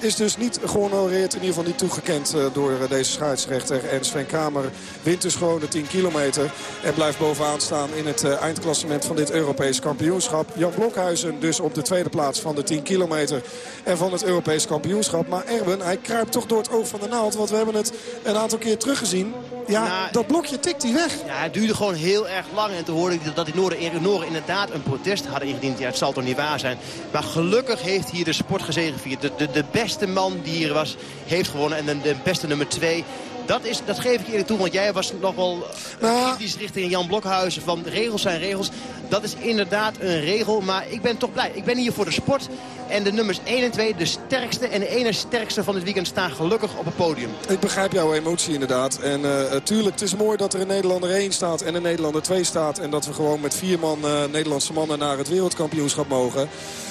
is dus niet gehonoreerd, in ieder geval niet toegekend uh, door uh, deze scheidsrechter. En Sven Kramer wint dus gewoon de 10 kilometer. En blijft bovenaan staan in het uh, eindklassement van dit Europees kampioenschap. Jan Blokhuizen dus op de tweede plaats van de 10 kilometer. En van het Europees kampioenschap. Maar Erben, hij kruipt toch door het oog van de naald. Want we hebben het een aantal keer teruggezien. Ja, nou, dat blokje tikt hij weg. Ja, het duurde gewoon heel erg lang. En toen hoorde ik dat die Noorden, Noorden inderdaad een protest hadden ingediend. Ja, het zal toch niet waar zijn. Maar gelukkig heeft hier de sport gezegevierd. De, de, de beste man die hier was, heeft gewonnen. En de, de beste nummer twee dat, is, dat geef ik eerlijk toe, want jij was nog wel nou, kritisch richting Jan Blokhuizen van regels zijn regels. Dat is inderdaad een regel, maar ik ben toch blij. Ik ben hier voor de sport en de nummers 1 en 2, de sterkste en de ene sterkste van het weekend staan gelukkig op het podium. Ik begrijp jouw emotie inderdaad. En uh, tuurlijk, het is mooi dat er een Nederlander 1 staat en een Nederlander 2 staat. En dat we gewoon met vier man uh, Nederlandse mannen naar het wereldkampioenschap mogen.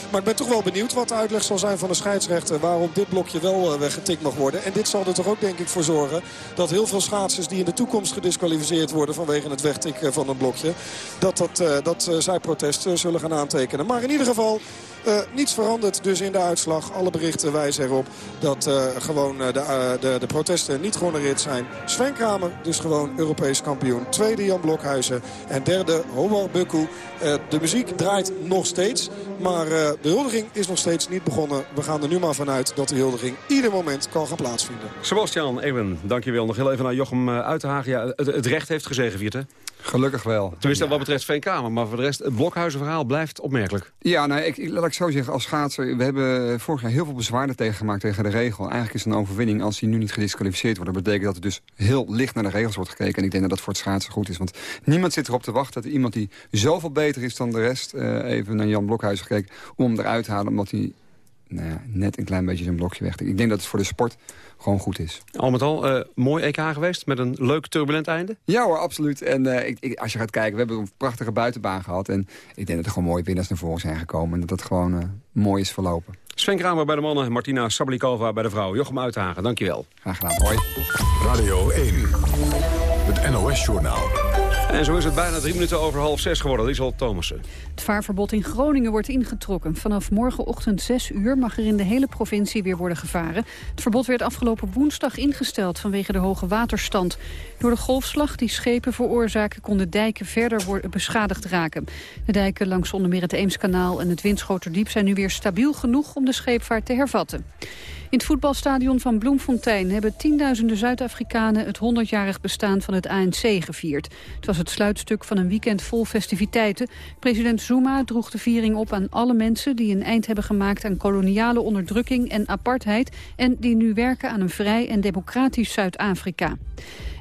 Maar ik ben toch wel benieuwd wat de uitleg zal zijn van de scheidsrechter... waarom dit blokje wel uh, weggetikt mag worden. En dit zal er toch ook denk ik voor zorgen... dat heel veel schaatsers die in de toekomst gedisqualificeerd worden... vanwege het wegtikken van een blokje... dat, dat, uh, dat uh, zij protest zullen gaan aantekenen. Maar in ieder geval... Uh, niets veranderd dus in de uitslag. Alle berichten wijzen erop dat uh, gewoon uh, de, de, de, protesten niet gehonoreerd zijn. Sven Kramer dus gewoon Europees kampioen. Tweede Jan Blokhuizen en derde Howard Bukku. de muziek draait nog steeds. Maar de huldiging is nog steeds niet begonnen. We gaan er nu maar vanuit dat de huldiging ieder moment kan gaan plaatsvinden. Sebastian Ewen, dankjewel. Nog heel even naar Jochem Uitenhagen. Ja, het, het recht heeft gezegevierd hè? Gelukkig wel. Tenminste ja. wat betreft Kramer. Maar voor de rest, het Blokhuizen-verhaal blijft opmerkelijk. Ja, nou, ik, laat ik zo zeggen, als schaatser... we hebben vorig jaar heel veel bezwaarden tegengemaakt tegen de regel. Eigenlijk is het een overwinning als hij nu niet gedisqualificeerd wordt. Dat betekent dat er dus heel licht naar de regels wordt gekeken. En ik denk dat dat voor het schaatsen goed is. Want niemand zit erop te wachten dat iemand die zoveel beter is dan de rest... Uh, even naar Jan Blokhuizen gekeken, om hem eruit te halen... omdat hij nou ja, net een klein beetje zijn blokje weg. Ik denk dat het voor de sport gewoon goed is. Al met al, uh, mooi EK geweest met een leuk turbulent einde? Ja hoor, absoluut. En uh, ik, ik, als je gaat kijken, we hebben een prachtige buitenbaan gehad. En ik denk dat er gewoon mooie winnaars naar voren zijn gekomen. En dat dat gewoon uh, mooi is verlopen. Sven Kramer bij de mannen, Martina Sablikova bij de vrouw. Jochem Uithagen, dankjewel. Graag gedaan, hoi. Radio 1, het NOS-journaal. En zo is het bijna drie minuten over half zes geworden. Liesel Thomassen. Het vaarverbod in Groningen wordt ingetrokken. Vanaf morgenochtend 6 uur mag er in de hele provincie weer worden gevaren. Het verbod werd afgelopen woensdag ingesteld vanwege de hoge waterstand. Door de golfslag die schepen veroorzaken konden dijken verder beschadigd raken. De dijken langs onder meer het Eemskanaal en het Winschoterdiep zijn nu weer stabiel genoeg om de scheepvaart te hervatten. In het voetbalstadion van Bloemfontein hebben tienduizenden Zuid-Afrikanen het 100-jarig bestaan van het ANC gevierd. Het was het sluitstuk van een weekend vol festiviteiten. President Zuma droeg de viering op aan alle mensen die een eind hebben gemaakt aan koloniale onderdrukking en apartheid en die nu werken aan een vrij en democratisch Zuid-Afrika.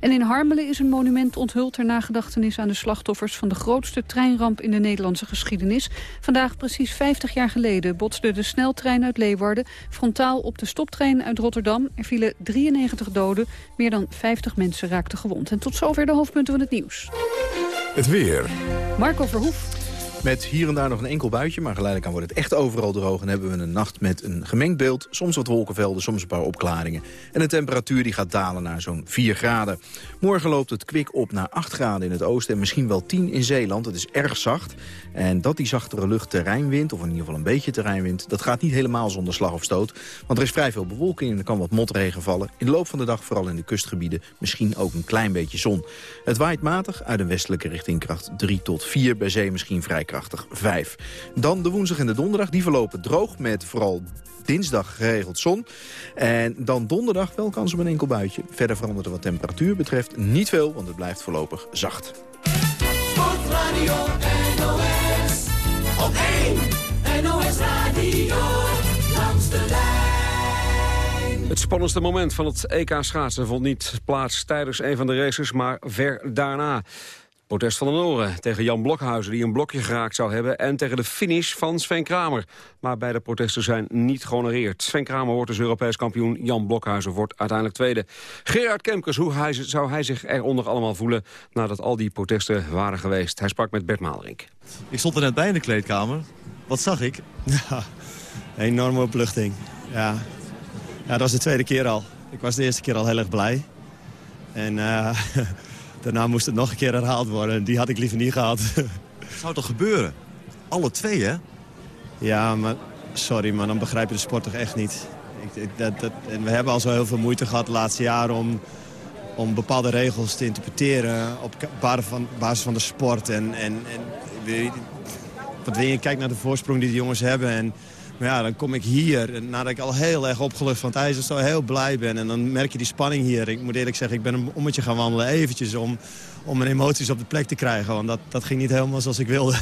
En in Harmelen is een monument onthuld ter nagedachtenis aan de slachtoffers van de grootste treinramp in de Nederlandse geschiedenis. Vandaag precies 50 jaar geleden botste de sneltrein uit Leeuwarden frontaal op de stoptrein uit Rotterdam. Er vielen 93 doden, meer dan 50 mensen raakten gewond. En tot zover de hoofdpunten van het nieuws. Het weer. Marco Verhoef. Met hier en daar nog een enkel buitje, maar geleidelijk aan wordt het echt overal droog. En hebben we een nacht met een gemengd beeld, soms wat wolkenvelden, soms een paar opklaringen. En de temperatuur die gaat dalen naar zo'n 4 graden. Morgen loopt het kwik op naar 8 graden in het oosten en misschien wel 10 in Zeeland. Het is erg zacht. En dat die zachtere lucht terreinwind, of in ieder geval een beetje terreinwind... dat gaat niet helemaal zonder slag of stoot. Want er is vrij veel bewolking en er kan wat motregen vallen. In de loop van de dag, vooral in de kustgebieden, misschien ook een klein beetje zon. Het waait matig uit een westelijke richting kracht 3 tot 4, bij zee misschien vrij krachtig 5. Dan de woensdag en de donderdag, die verlopen droog met vooral dinsdag geregeld zon. En dan donderdag wel kans op een enkel buitje. Verder verandert er wat temperatuur betreft niet veel, want het blijft voorlopig zacht. Sportradio NOS. Op 1 NOS Radio. Langs de lijn. Het spannendste moment van het EK schaatsen vond niet plaats tijdens een van de races, maar ver daarna. Protest van de Noren tegen Jan Blokhuizen die een blokje geraakt zou hebben... en tegen de finish van Sven Kramer. Maar beide protesten zijn niet gehonoreerd. Sven Kramer wordt dus Europees kampioen, Jan Blokhuizen wordt uiteindelijk tweede. Gerard Kemkers, hoe hij, zou hij zich eronder allemaal voelen... nadat al die protesten waren geweest? Hij sprak met Bert Maalderink. Ik stond er net bij in de kleedkamer. Wat zag ik? Ja, enorme opluchting. Ja. ja, dat was de tweede keer al. Ik was de eerste keer al heel erg blij. En eh, daarna moest het nog een keer herhaald worden. Die had ik liever niet gehad. Zou toch gebeuren? Alle twee, hè? Ja, maar sorry, maar dan begrijp je de sport toch echt niet. Ik, ik- dat, dat, en we hebben al zo heel veel moeite gehad de laatste jaren om, om bepaalde regels te interpreteren op van, basis van de sport. En, en, en wat wil je, kijk naar de voorsprong die de jongens hebben. En, maar ja, dan kom ik hier, en nadat ik al heel erg opgelucht van het ijs zo heel blij ben. En dan merk je die spanning hier. Ik moet eerlijk zeggen, ik ben een ommetje gaan wandelen eventjes om, om mijn emoties op de plek te krijgen. Want dat, dat ging niet helemaal zoals ik wilde.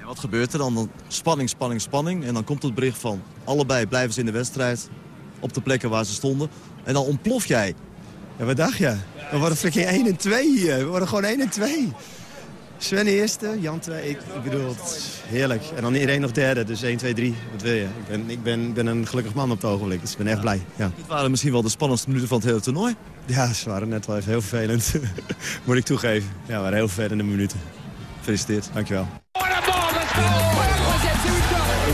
En wat gebeurt er dan? dan? Spanning, spanning, spanning. En dan komt het bericht van allebei blijven ze in de wedstrijd. Op de plekken waar ze stonden. En dan ontplof jij. Ja, wat dacht je? We worden freaking 1 en 2 hier. We worden gewoon 1 en 2. Sven eerste, Jan 2. Ik, ik bedoel, het is heerlijk. En dan iedereen nog derde, dus 1, 2, 3. Wat wil je? Ik ben, ik ben, ben een gelukkig man op het ogenblik, dus ik ben echt blij. Ja. Dit waren misschien wel de spannendste minuten van het hele toernooi. Ja, ze waren net wel even heel vervelend. Moet ik toegeven. Ja, het waren heel vervelende minuten. Gefeliciteerd, dankjewel.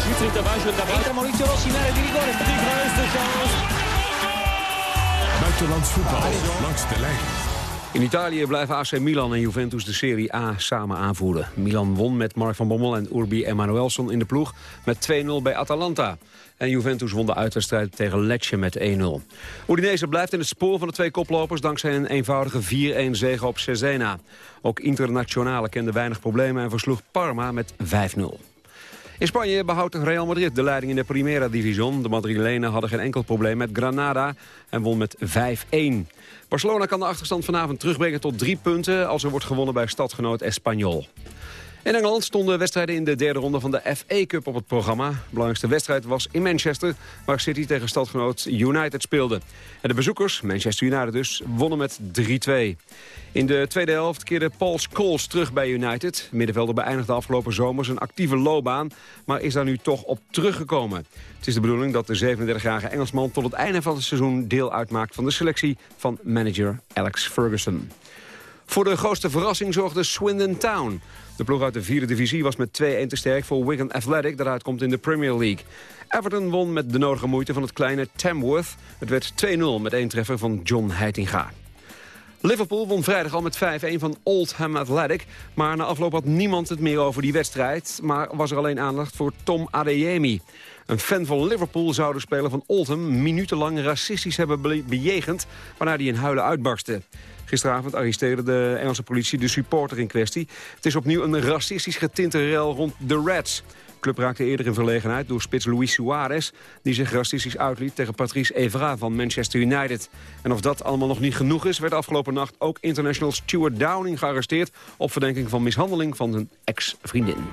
Qui 30 baggio da Entra Maurizio Rossi in area di rigore. Di grootste chance. Buitenlands voetbal langs de lijn. In Italië blijven AC Milan en Juventus de Serie A samen aanvoeren. Milan won met Mark van Bommel en Urbi Emanuelson in de ploeg met 2-0 bij Atalanta. En Juventus won de uitwedstrijd tegen Lecce met 1-0. Udinese blijft in het spoor van de twee koplopers... dankzij een eenvoudige 4-1 zege op Cesena. Ook Internationale kende weinig problemen en versloeg Parma met 5-0. In Spanje behoudt Real Madrid de leiding in de Primera Division. De Madrilenen hadden geen enkel probleem met Granada en won met 5-1. Barcelona kan de achterstand vanavond terugbrengen tot drie punten... als er wordt gewonnen bij stadgenoot Espanyol. In Engeland stonden wedstrijden in de derde ronde van de FA Cup op het programma. De belangrijkste wedstrijd was in Manchester, waar City tegen stadgenoot United speelde. En de bezoekers, Manchester United dus, wonnen met 3-2. In de tweede helft keerde Paul Scholes terug bij United. De middenvelder beëindigde afgelopen zomer zijn actieve loopbaan... maar is daar nu toch op teruggekomen. Het is de bedoeling dat de 37-jarige Engelsman... tot het einde van het seizoen deel uitmaakt van de selectie van manager Alex Ferguson. Voor de grootste verrassing zorgde Swindon Town. De ploeg uit de vierde divisie was met 2-1 te sterk voor Wigan Athletic... dat uitkomt in de Premier League. Everton won met de nodige moeite van het kleine Tamworth. Het werd 2-0 met één treffer van John Heitinga. Liverpool won vrijdag al met 5-1 van Oldham Athletic. Maar na afloop had niemand het meer over die wedstrijd. Maar was er alleen aandacht voor Tom Adeyemi. Een fan van Liverpool zou de speler van Oldham minutenlang racistisch hebben be- bejegend... waarna hij in huilen uitbarstte. Gisteravond arresteerde de Engelse politie de supporter in kwestie. Het is opnieuw een racistisch getinte rel rond de Reds. De club raakte eerder in verlegenheid door spits Luis Suarez... die zich racistisch uitliet tegen Patrice Evra van Manchester United. En of dat allemaal nog niet genoeg is... werd afgelopen nacht ook international Stuart Downing gearresteerd... op verdenking van mishandeling van zijn ex-vriendin.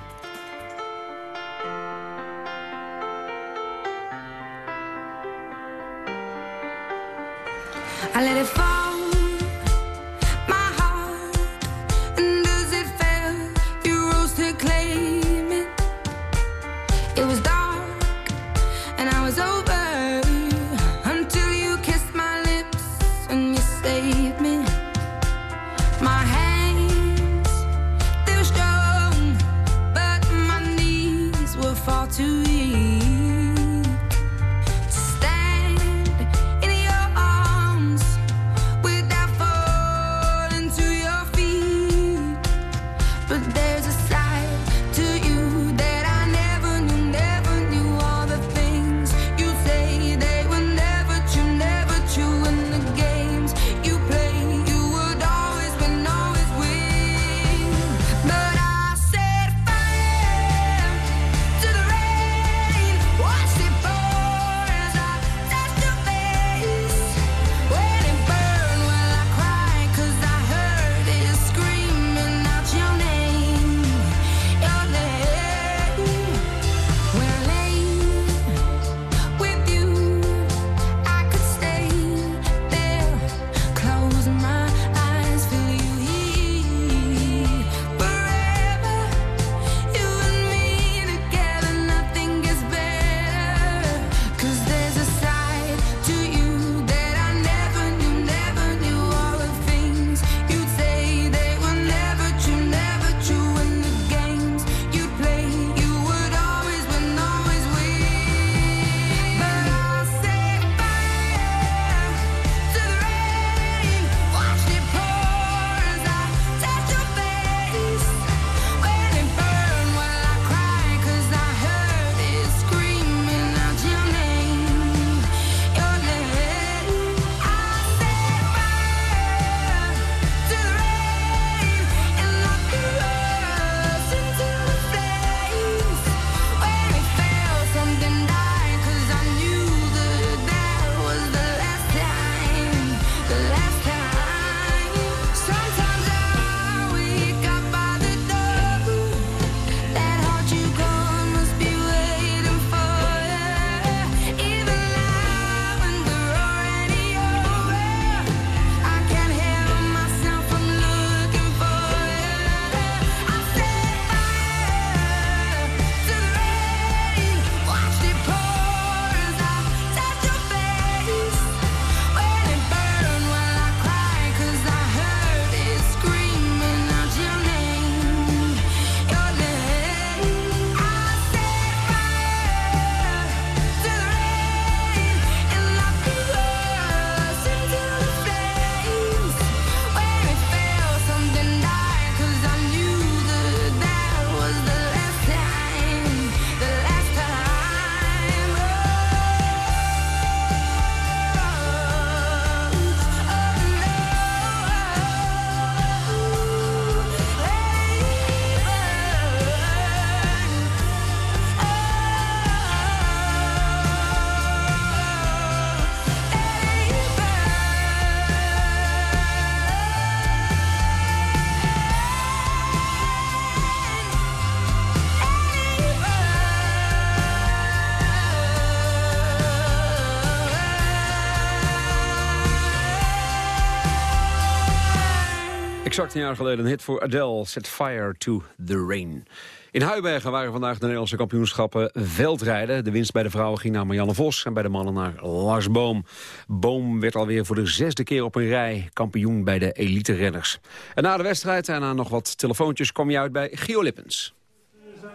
Exact een jaar geleden een hit voor Adele, Set Fire to the Rain. In Huibergen waren vandaag de Nederlandse kampioenschappen veldrijden. De winst bij de vrouwen ging naar Marianne Vos en bij de mannen naar Lars Boom. Boom werd alweer voor de zesde keer op een rij kampioen bij de elite renners. En na de wedstrijd en na nog wat telefoontjes kom je uit bij Gio Lippens.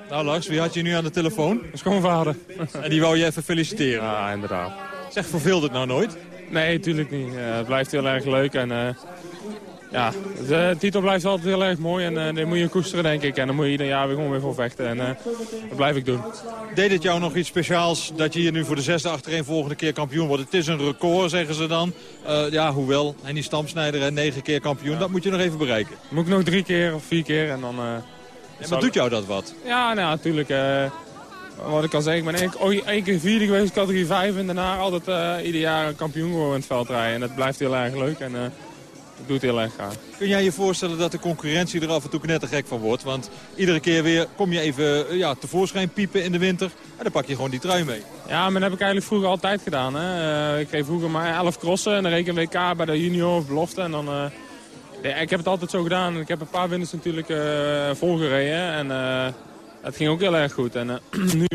Nou Lars, wie had je nu aan de telefoon? Dat is gewoon mijn vader. en die wou je even feliciteren? Ja, inderdaad. Zeg, verveelt het nou nooit? Nee, natuurlijk niet. Eh, het blijft heel erg leuk en... eh, ja, de titel blijft altijd heel erg mooi en eh die moet je koesteren denk ik. En dan moet je ieder jaar weer gewoon weer voor vechten en eh, dat blijf ik doen. Deed het jou nog iets speciaals dat je hier nu voor de zesde achtereen volgende keer kampioen wordt? Het is een record, zeggen ze dan. Eh, ja, hoewel, en die stamsnijder en negen keer kampioen, dat moet je nog even bereiken. Moet ik nog drie keer of vier keer en dan... En wat doet jou dat wat? Ja, nou natuurlijk. wat ik al zeg, ik ben één, ooit één keer vierde geweest, categorie 5 en daarna altijd ieder jaar kampioen geworden in het veldrijden. En dat blijft heel erg leuk en ik doe het heel erg graag. Kun jij je voorstellen dat de concurrentie er af en toe knettergek van wordt? Want iedere keer weer kom je even eh, ja, tevoorschijn piepen in de winter en dan pak je gewoon die trui mee. Ja, maar dat heb ik eigenlijk vroeger altijd gedaan. Hè. Eh, ik kreeg vroeger maar 11 crossen en dan reed ik een WK bij de junior of belofte. En dan, eh, ik heb het altijd zo gedaan. Ik heb een paar winners natuurlijk eh, volgereden. En het ging ook heel erg goed. En nu,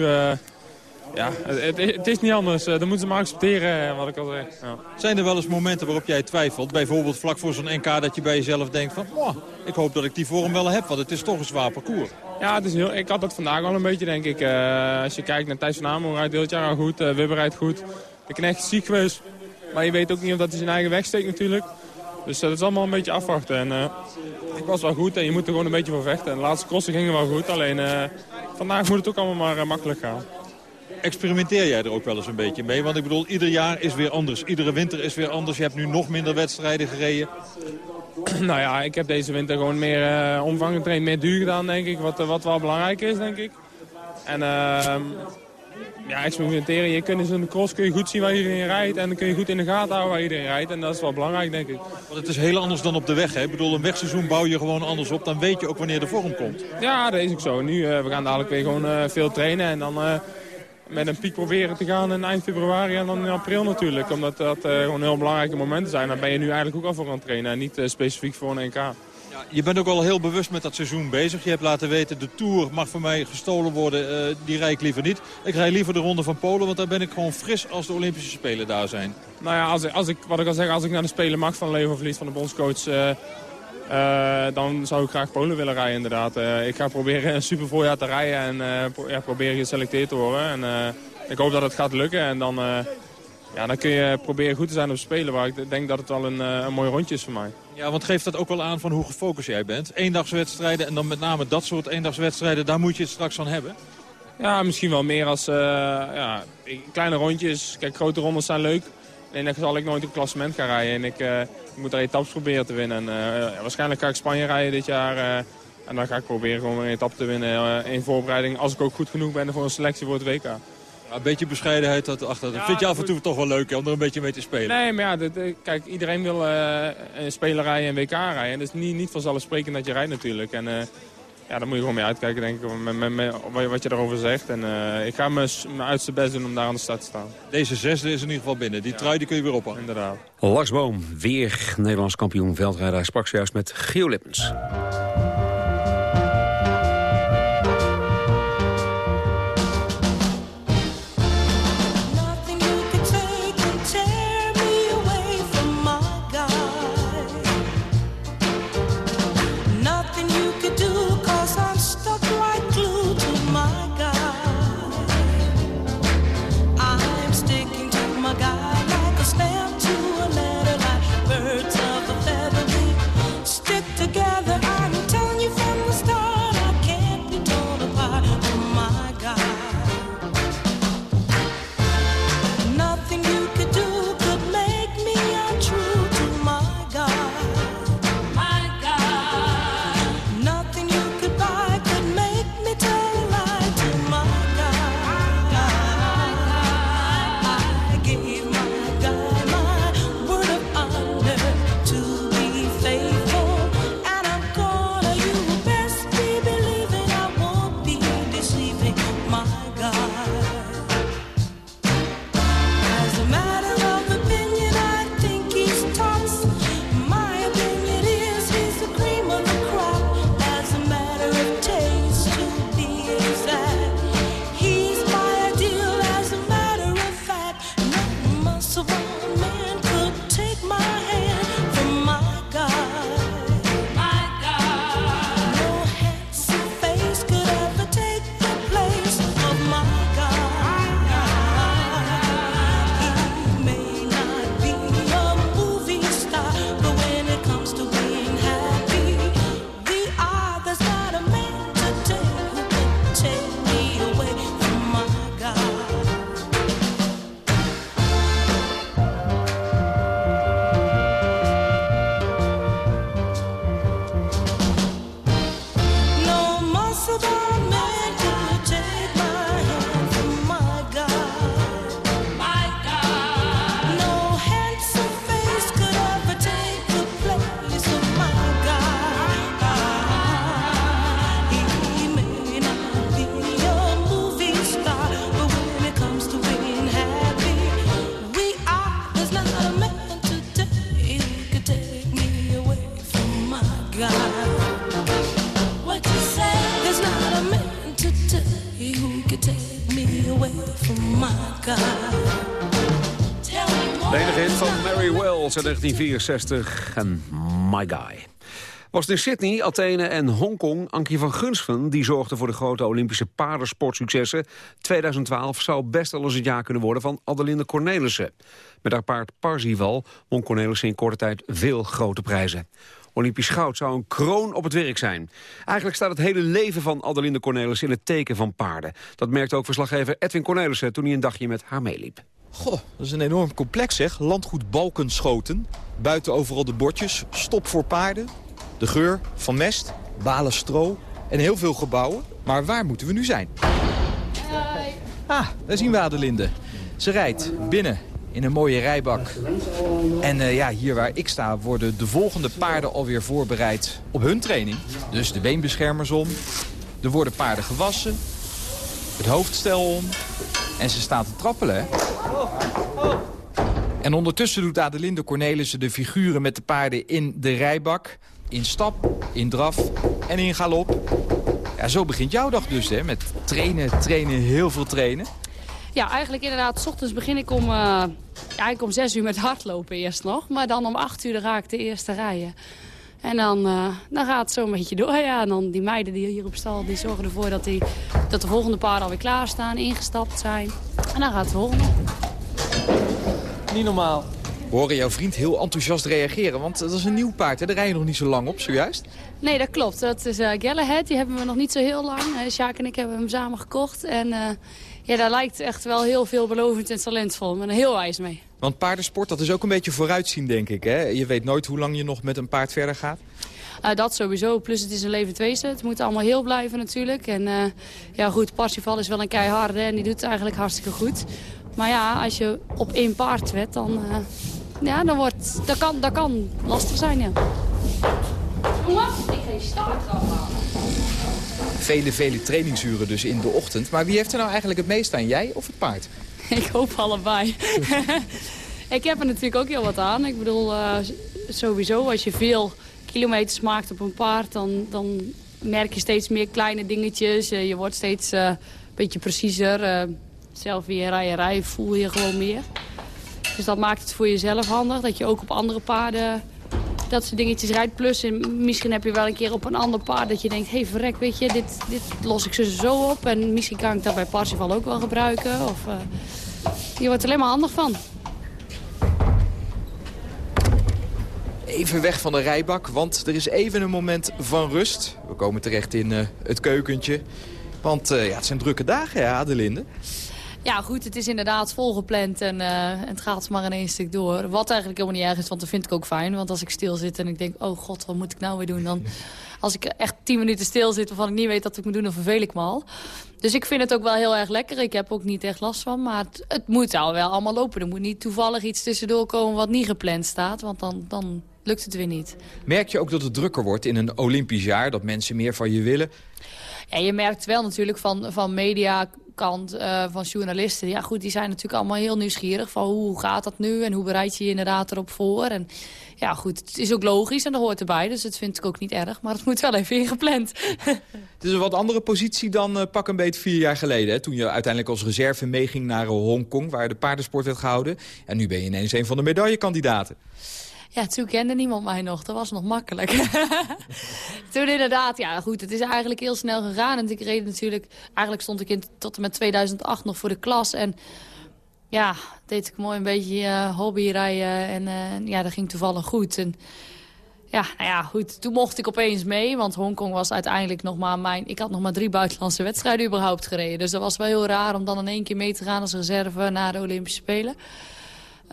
ja, het, is niet anders. Eh, dat moeten ze maar accepteren, eh, wat ik al zeg. Ja. Zijn er wel eens momenten waarop jij twijfelt? Bijvoorbeeld vlak voor zo'n NK dat je bij jezelf denkt van... "Mwah, ik hoop dat ik die vorm wel heb, want het is toch een zwaar parcours. Ja, het is heel, ik had dat vandaag wel een beetje, denk ik. Eh, als je kijkt naar Thijs van Amerongen, rijdt dit jaar al goed. eh Wibber rijdt goed. De knecht is ziek geweest. Maar je weet ook niet of dat hij zijn eigen weg steekt natuurlijk. Dus dat is allemaal een beetje afwachten. En, ik was wel goed en je moet er gewoon een beetje voor vechten. En de laatste crossen gingen wel goed. Alleen vandaag moet het ook allemaal maar makkelijk gaan. Experimenteer jij er ook wel eens een beetje mee? Want ik bedoel, ieder jaar is weer anders. Iedere winter is weer anders. Je hebt nu nog minder wedstrijden gereden. nou ja, ik heb deze winter gewoon meer eh, omvang getraind, meer duur gedaan, denk ik. Wat, eh, wat wel belangrijk is, denk ik. En ehm, ja, experimenteren. Je kunt in zo'n cross kun je goed zien waar iedereen rijdt. En dan kun je goed in de gaten houden waar iedereen rijdt. En dat is wel belangrijk, denk ik. Want het is heel anders dan op de weg. Hè? Ik bedoel, een wegseizoen bouw je gewoon anders op. Dan weet je ook wanneer de vorm komt. Ja, dat is ook zo. Nu, eh, we gaan dadelijk weer gewoon veel trainen. En dan met een piek proberen te gaan in eind februari en dan in april natuurlijk. Omdat dat eh, gewoon heel belangrijke momenten zijn. Daar ben je nu eigenlijk ook al voor aan het trainen. En niet eh, specifiek voor een NK. Je bent ook al heel bewust met dat seizoen bezig. Je hebt laten weten, de Tour mag voor mij gestolen worden. eh, die rijd ik liever niet. Ik rij liever de Ronde van Polen, want daar ben ik gewoon fris als de Olympische Spelen daar zijn. Nou ja, als ik, als ik, wat ik al zeg, als ik naar de Spelen mag van Leo van Vliet, van de bondscoach... eh, dan zou ik graag Polen willen rijden inderdaad. Eh, ik ga proberen een super voorjaar te rijden en pro- ja, proberen geselecteerd te worden. En, ik hoop dat het gaat lukken en dan, ja, dan kun je proberen goed te zijn op Spelen. Waar ik denk dat het wel een, een mooi rondje is voor mij. Ja, want geeft dat ook wel aan van hoe gefocust jij bent. Eendagswedstrijden en dan met name dat soort eendagswedstrijden, daar moet je het straks van hebben. Ja, misschien wel meer als ja, kleine rondjes. Kijk, grote rondes zijn leuk. En dan zal ik nooit een klassement gaan rijden. En ik, eh, ik moet er etappes proberen te winnen. En, eh, waarschijnlijk ga ik Spanje rijden dit jaar. eh, en dan ga ik proberen gewoon weer een etappe te winnen in voorbereiding. Als ik ook goed genoeg ben voor een selectie voor het WK. Ja, een beetje bescheidenheid, dat, ach, dat vind je af en toe toch wel leuk hè, om er een beetje mee te spelen. Nee, maar ja, kijk, iedereen wil een speler rijden en WK rijden. En dat is niet, niet vanzelfsprekend dat je rijdt natuurlijk. En ja, daar moet je gewoon mee uitkijken, denk ik, met, met, met wat je- daarover zegt. En eh, ik ga mijn mijn uiterste best doen om daar aan de start te staan. Deze zesde is in ieder geval binnen. Die trui die kun je weer ophangen. Inderdaad. Lars Boom, weer Nederlands kampioen veldrijder. Hij sprak zojuist met Gio Lippens. De enige van Mary Wells in 1964 en My Guy. Was het in Sydney, Athene en Hongkong Ankie van Gunsven... die zorgde voor de grote Olympische paardensportsuccessen. 2012 zou best wel eens het jaar kunnen worden van Adelinde Cornelissen. Met haar paard Parzival won Cornelissen in korte tijd veel grote prijzen. Olympisch goud zou een kroon op het werk zijn. Eigenlijk staat het hele leven van Adelinde Cornelissen in het teken van paarden. Dat merkte ook verslaggever Edwin Cornelissen toen hij een dagje met haar meeliep. Goh, dat is een enorm complex zeg. Landgoed Balkenschoten. Buiten overal de bordjes. Stop voor paarden. De geur van mest. Balen stro. En heel veel gebouwen. Maar waar moeten we nu zijn? Ah, daar zien we Adelinde. Ze rijdt binnen in een mooie rijbak. En eh, ja, hier waar ik sta worden de volgende paarden alweer voorbereid op hun training. Dus de beenbeschermers om. Er worden paarden gewassen. Het hoofdstel om. En ze staat te trappelen? En ondertussen doet Adelinde Cornelissen de figuren met de paarden in de rijbak. In stap, in draf en in galop. Ja, zo begint jouw dag dus, hè? Met trainen, trainen, heel veel trainen. Ja, eigenlijk inderdaad. S ochtends begin ik om, eh, ja, ik om zes uur met hardlopen eerst nog. Maar dan om acht uur dan ga ik de eerste rijden. En dan, eh, dan gaat het zo een beetje door. Ja. En dan die meiden die hier op stal die zorgen ervoor dat, die, dat de volgende paarden alweer klaarstaan, ingestapt zijn. En dan gaat het volgende. Niet normaal. We horen jouw vriend heel enthousiast reageren, want dat is een nieuw paard. Hè? Daar rij je nog niet zo lang op, zojuist. Nee, dat klopt. Dat is uh, Galahad. Die hebben we nog niet zo heel lang. Uh, Sjaak en ik hebben hem samen gekocht. En uh, ja, daar lijkt echt wel heel veelbelovend en talentvol. Ik ben er heel wijs mee. Want paardensport, dat is ook een beetje vooruitzien, denk ik. Hè? Je weet nooit hoe lang je nog met een paard verder gaat. Uh, dat sowieso. Plus het is een levend wezen. Het moet allemaal heel blijven natuurlijk. En uh, ja goed, Parsifal is wel een keiharde en die doet het eigenlijk hartstikke goed. Maar ja, als je op één paard wet, dan, uh, ja, dan wordt, dat, kan, dat kan lastig zijn, ja. Jongens, ik ga je starttrap halen. Vele, vele trainingsuren dus in de ochtend. Maar wie heeft er nou eigenlijk het meest aan, jij of het paard? Ik hoop allebei. ik heb er natuurlijk ook heel wat aan. Ik bedoel, uh, sowieso als je veel kilometers maakt op een paard... dan, dan merk je steeds meer kleine dingetjes. Uh, je wordt steeds uh, een beetje preciezer. zelf weer rijden rijden voel je gewoon meer. Dus dat maakt het voor jezelf handig. Dat je ook op andere paarden dat soort dingetjes rijdt. Plus en misschien heb je wel een keer op een ander paard dat je denkt... hé hey, verrek, weet je, dit, dit los ik ze zo op. En misschien kan ik dat bij Parsifal ook wel gebruiken. Of, uh, je wordt er alleen maar handig van. Even weg van de rijbak, want er is even een moment van rust. We komen terecht in uh, het keukentje. Want uh, ja, het zijn drukke dagen, ja, Adelinde. Ja, goed, het is inderdaad volgepland en uh, het gaat maar in één stuk door. Wat eigenlijk helemaal niet erg is, want dat vind ik ook fijn. Want als ik stil zit en ik denk, oh god, wat moet ik nou weer doen? Dan, als ik echt tien minuten stil zit waarvan ik niet weet wat ik moet doen, dan verveel ik me al. Dus ik vind het ook wel heel erg lekker. Ik heb ook niet echt last van, maar het, het moet al wel allemaal lopen. Er moet niet toevallig iets tussendoor komen wat niet gepland staat, want dan... dan lukt het weer niet. Merk je ook dat het drukker wordt in een Olympisch jaar? Dat mensen meer van je willen? Ja, je merkt wel natuurlijk van, van media kant uh, van journalisten. Ja goed, die zijn natuurlijk allemaal heel nieuwsgierig van hoe gaat dat nu en hoe bereid je je inderdaad erop voor. En ja goed, het is ook logisch en dat hoort erbij, dus dat vind ik ook niet erg. Maar het moet wel even ingepland. het is een wat andere positie dan uh, pak een beet vier jaar geleden. Hè, toen je uiteindelijk als reserve meeging naar Hongkong, waar de paardensport werd gehouden. En nu ben je ineens een van de medaillekandidaten. Ja, toen kende niemand mij nog. Dat was nog makkelijk. toen inderdaad, ja goed, het is eigenlijk heel snel gegaan. En ik reed natuurlijk, eigenlijk stond ik in, tot en met 2008 nog voor de klas. En ja, deed ik mooi een beetje uh, hobbyrijden. En uh, ja, dat ging toevallig goed. En ja, nou ja, goed. Toen mocht ik opeens mee, want Hongkong was uiteindelijk nog maar mijn... Ik had nog maar drie buitenlandse wedstrijden überhaupt gereden. Dus dat was wel heel raar om dan in één keer mee te gaan als reserve naar de Olympische Spelen.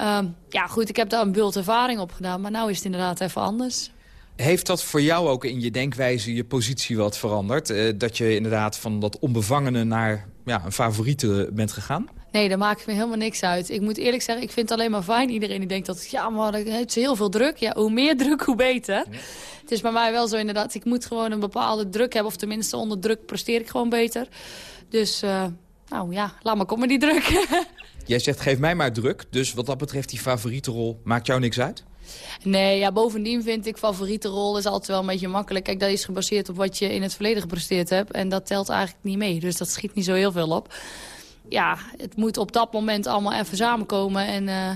Um, ja, goed, ik heb daar een bult ervaring op gedaan. Maar nu is het inderdaad even anders. Heeft dat voor jou ook in je denkwijze je positie wat veranderd? Uh, dat je inderdaad van dat onbevangene naar ja, een favoriete bent gegaan? Nee, daar maakt me helemaal niks uit. Ik moet eerlijk zeggen, ik vind het alleen maar fijn. Iedereen die denkt dat, ja, maar het heeft heel veel druk. Ja, hoe meer druk, hoe beter. Ja. Het is bij mij wel zo inderdaad. Ik moet gewoon een bepaalde druk hebben. Of tenminste, onder druk presteer ik gewoon beter. Dus, uh, nou ja, laat maar komen die druk. Jij zegt, geef mij maar druk. Dus wat dat betreft, die favoriete rol maakt jou niks uit? Nee, ja, bovendien vind ik favoriete rol is altijd wel een beetje makkelijk. Kijk, dat is gebaseerd op wat je in het verleden gepresteerd hebt. En dat telt eigenlijk niet mee. Dus dat schiet niet zo heel veel op. Ja, het moet op dat moment allemaal even samenkomen. En uh,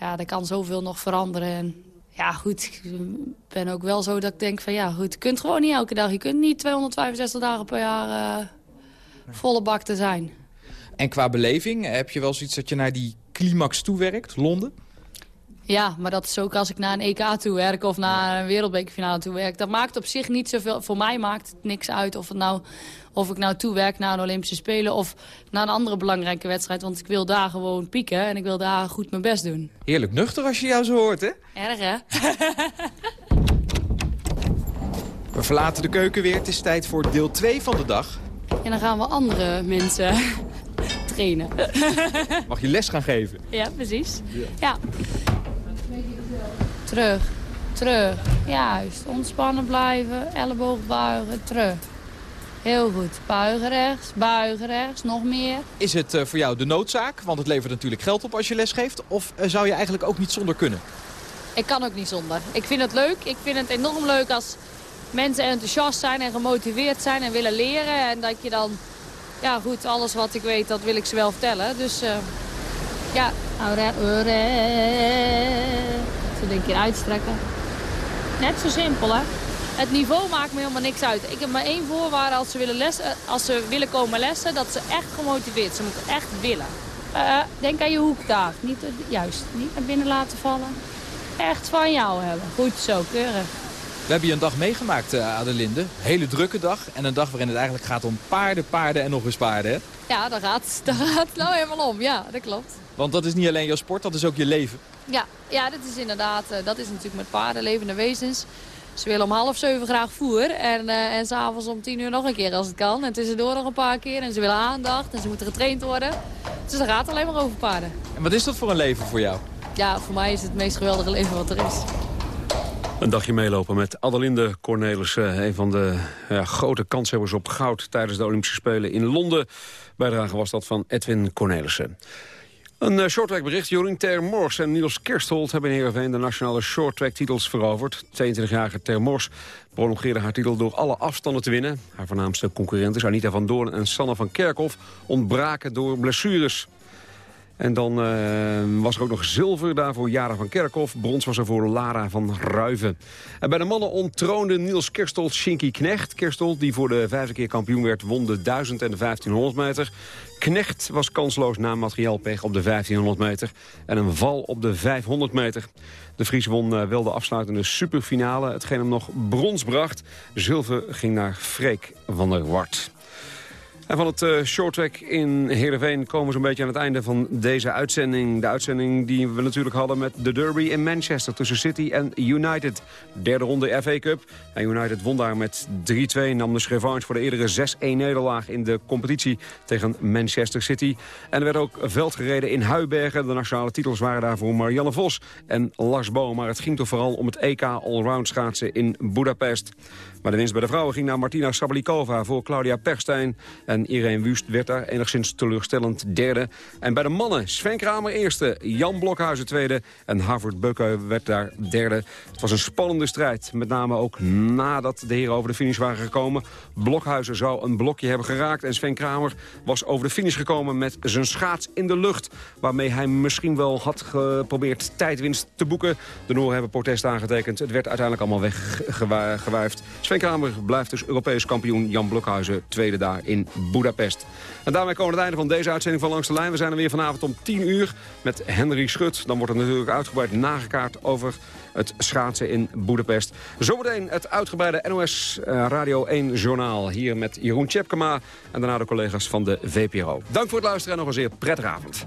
ja, er kan zoveel nog veranderen. En ja, goed, ik ben ook wel zo dat ik denk van ja, goed, je kunt gewoon niet elke dag. Je kunt niet 265 dagen per jaar uh, volle bak te zijn. En qua beleving, heb je wel zoiets dat je naar die climax toewerkt, Londen? Ja, maar dat is ook als ik naar een EK toe werk of naar een wereldbekerfinale toe werk. Dat maakt op zich niet zoveel, voor mij maakt het niks uit of, het nou, of ik nou toewerk naar een Olympische Spelen of naar een andere belangrijke wedstrijd. Want ik wil daar gewoon pieken en ik wil daar goed mijn best doen. Heerlijk nuchter als je jou zo hoort, hè? Erg, hè? We verlaten de keuken weer. Het is tijd voor deel 2 van de dag. En dan gaan we andere mensen trainen. Mag je les gaan geven? Ja, precies. Ja. Terug, terug. Juist. Ontspannen blijven, elleboog buigen, terug. Heel goed. Buigen rechts, buigen rechts, nog meer. Is het uh, voor jou de noodzaak? Want het levert natuurlijk geld op als je les geeft. Of uh, zou je eigenlijk ook niet zonder kunnen? Ik kan ook niet zonder. Ik vind het leuk. Ik vind het enorm leuk als mensen enthousiast zijn en gemotiveerd zijn en willen leren. En dat je dan, ja goed, alles wat ik weet, dat wil ik ze wel vertellen. Dus uh, ja, zo een keer uitstrekken. Net zo simpel, hè? Het niveau maakt me helemaal niks uit. Ik heb maar één voorwaarde als ze willen, lessen, als ze willen komen lessen, dat ze echt gemotiveerd zijn. Ze moeten echt willen. Uh, denk aan je hoek daar. Niet, juist, niet naar binnen laten vallen. Echt van jou hebben. Goed zo, keurig. We hebben je een dag meegemaakt, uh, Adelinde. Hele drukke dag. En een dag waarin het eigenlijk gaat om paarden, paarden en nog eens paarden, hè? Ja, daar gaat, daar gaat het nou helemaal om. Ja, dat klopt. Want dat is niet alleen jouw sport, dat is ook je leven. Ja, ja dat is inderdaad, uh, dat is natuurlijk met paarden, levende wezens. Ze willen om half zeven graag voer en, uh, en s'avonds om tien uur nog een keer als het kan. En tussendoor nog een paar keer en ze willen aandacht en ze moeten getraind worden. Dus dat gaat alleen maar over paarden. En wat is dat voor een leven voor jou? Ja, voor mij is het het meest geweldige leven wat er is. Een dagje meelopen met Adelinde Cornelissen. Een van de ja, grote kanshebbers op goud tijdens de Olympische Spelen in Londen. Bijdrage was dat van Edwin Cornelissen. Een uh, shorttrackbericht. Jorien Ter Mors en Niels Kersthold hebben in Heerenveen de nationale shorttrack-titels veroverd. 22-jarige Ter Mors prolongeerde haar titel door alle afstanden te winnen. Haar voornaamste concurrenten, Anita van Doorn en Sanne van Kerkhoff, ontbraken door blessures. En dan uh, was er ook nog zilver daar voor Jara van Kerkhoff. Brons was er voor Lara van Ruiven. En bij de mannen ontroonde Niels Kerstold Shinky Knecht. Kerstold, die voor de vijfde keer kampioen werd, won de 1000 en de 1500 meter. Knecht was kansloos na materiaalpech op de 1500 meter. En een val op de 500 meter. De Fries won uh, wel de afsluitende superfinale. Hetgeen hem nog brons bracht. Zilver ging naar Freek van der Wart. Van het uh, shorttrack in Heerenveen komen we zo'n beetje aan het einde van deze uitzending. De uitzending die we natuurlijk hadden met de derby in Manchester tussen City en United. Derde ronde FA Cup. En United won daar met 3-2. Nam dus revanche voor de eerdere 6-1 nederlaag in de competitie tegen Manchester City. En er werd ook veld gereden in Huibergen. De nationale titels waren daar voor Marianne Vos en Lars Boom. Maar het ging toch vooral om het EK Allround schaatsen in Budapest. Maar de winst bij de vrouwen ging naar Martina Sabalikova voor Claudia Perstijn. En Irene Wust werd daar enigszins teleurstellend derde. En bij de mannen Sven Kramer eerste, Jan Blokhuizen tweede... en Harvard Bukke werd daar derde. Het was een spannende strijd, met name ook nadat de heren over de finish waren gekomen. Blokhuizen zou een blokje hebben geraakt en Sven Kramer was over de finish gekomen met zijn schaats in de lucht. Waarmee hij misschien wel had geprobeerd tijdwinst te boeken. De Nooren hebben protest aangetekend. Het werd uiteindelijk allemaal weggewuifd. Sven Kramer blijft dus Europees kampioen. Jan Blokhuizen tweede daar in Budapest. En daarmee komen we het einde van deze uitzending van Langs de Lijn. We zijn er weer vanavond om 10 uur met Henry Schut. Dan wordt er natuurlijk uitgebreid nagekaart over het schaatsen in Budapest. Zometeen het uitgebreide NOS uh, Radio 1 journaal. Hier met Jeroen Tjepkema en daarna de collega's van de VPRO. Dank voor het luisteren en nog een zeer prettige avond.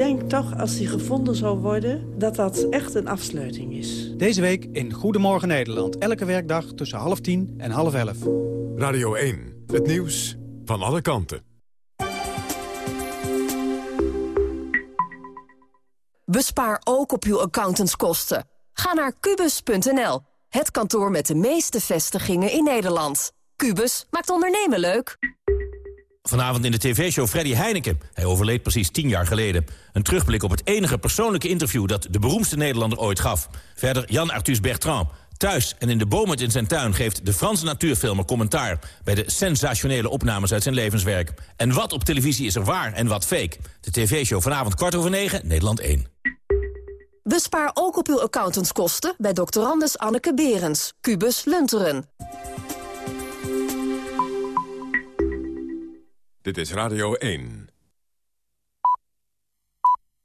Ik denk toch, als die gevonden zou worden, dat dat echt een afsluiting is. Deze week in Goedemorgen Nederland. Elke werkdag tussen half tien en half elf. Radio 1, het nieuws van alle kanten. Bespaar ook op uw accountantskosten. Ga naar kubus.nl, het kantoor met de meeste vestigingen in Nederland. Kubus maakt ondernemen leuk. Vanavond in de tv-show Freddy Heineken. Hij overleed precies tien jaar geleden. Een terugblik op het enige persoonlijke interview... dat de beroemdste Nederlander ooit gaf. Verder Jan Arthus Bertrand. Thuis en in de bomen in zijn tuin geeft de Franse natuurfilmer commentaar... bij de sensationele opnames uit zijn levenswerk. En wat op televisie is er waar en wat fake? De tv-show vanavond kwart over negen, Nederland 1. Bespaar ook op uw accountantskosten bij doctorandus Anneke Berens. Kubus Lunteren. Dit is Radio 1.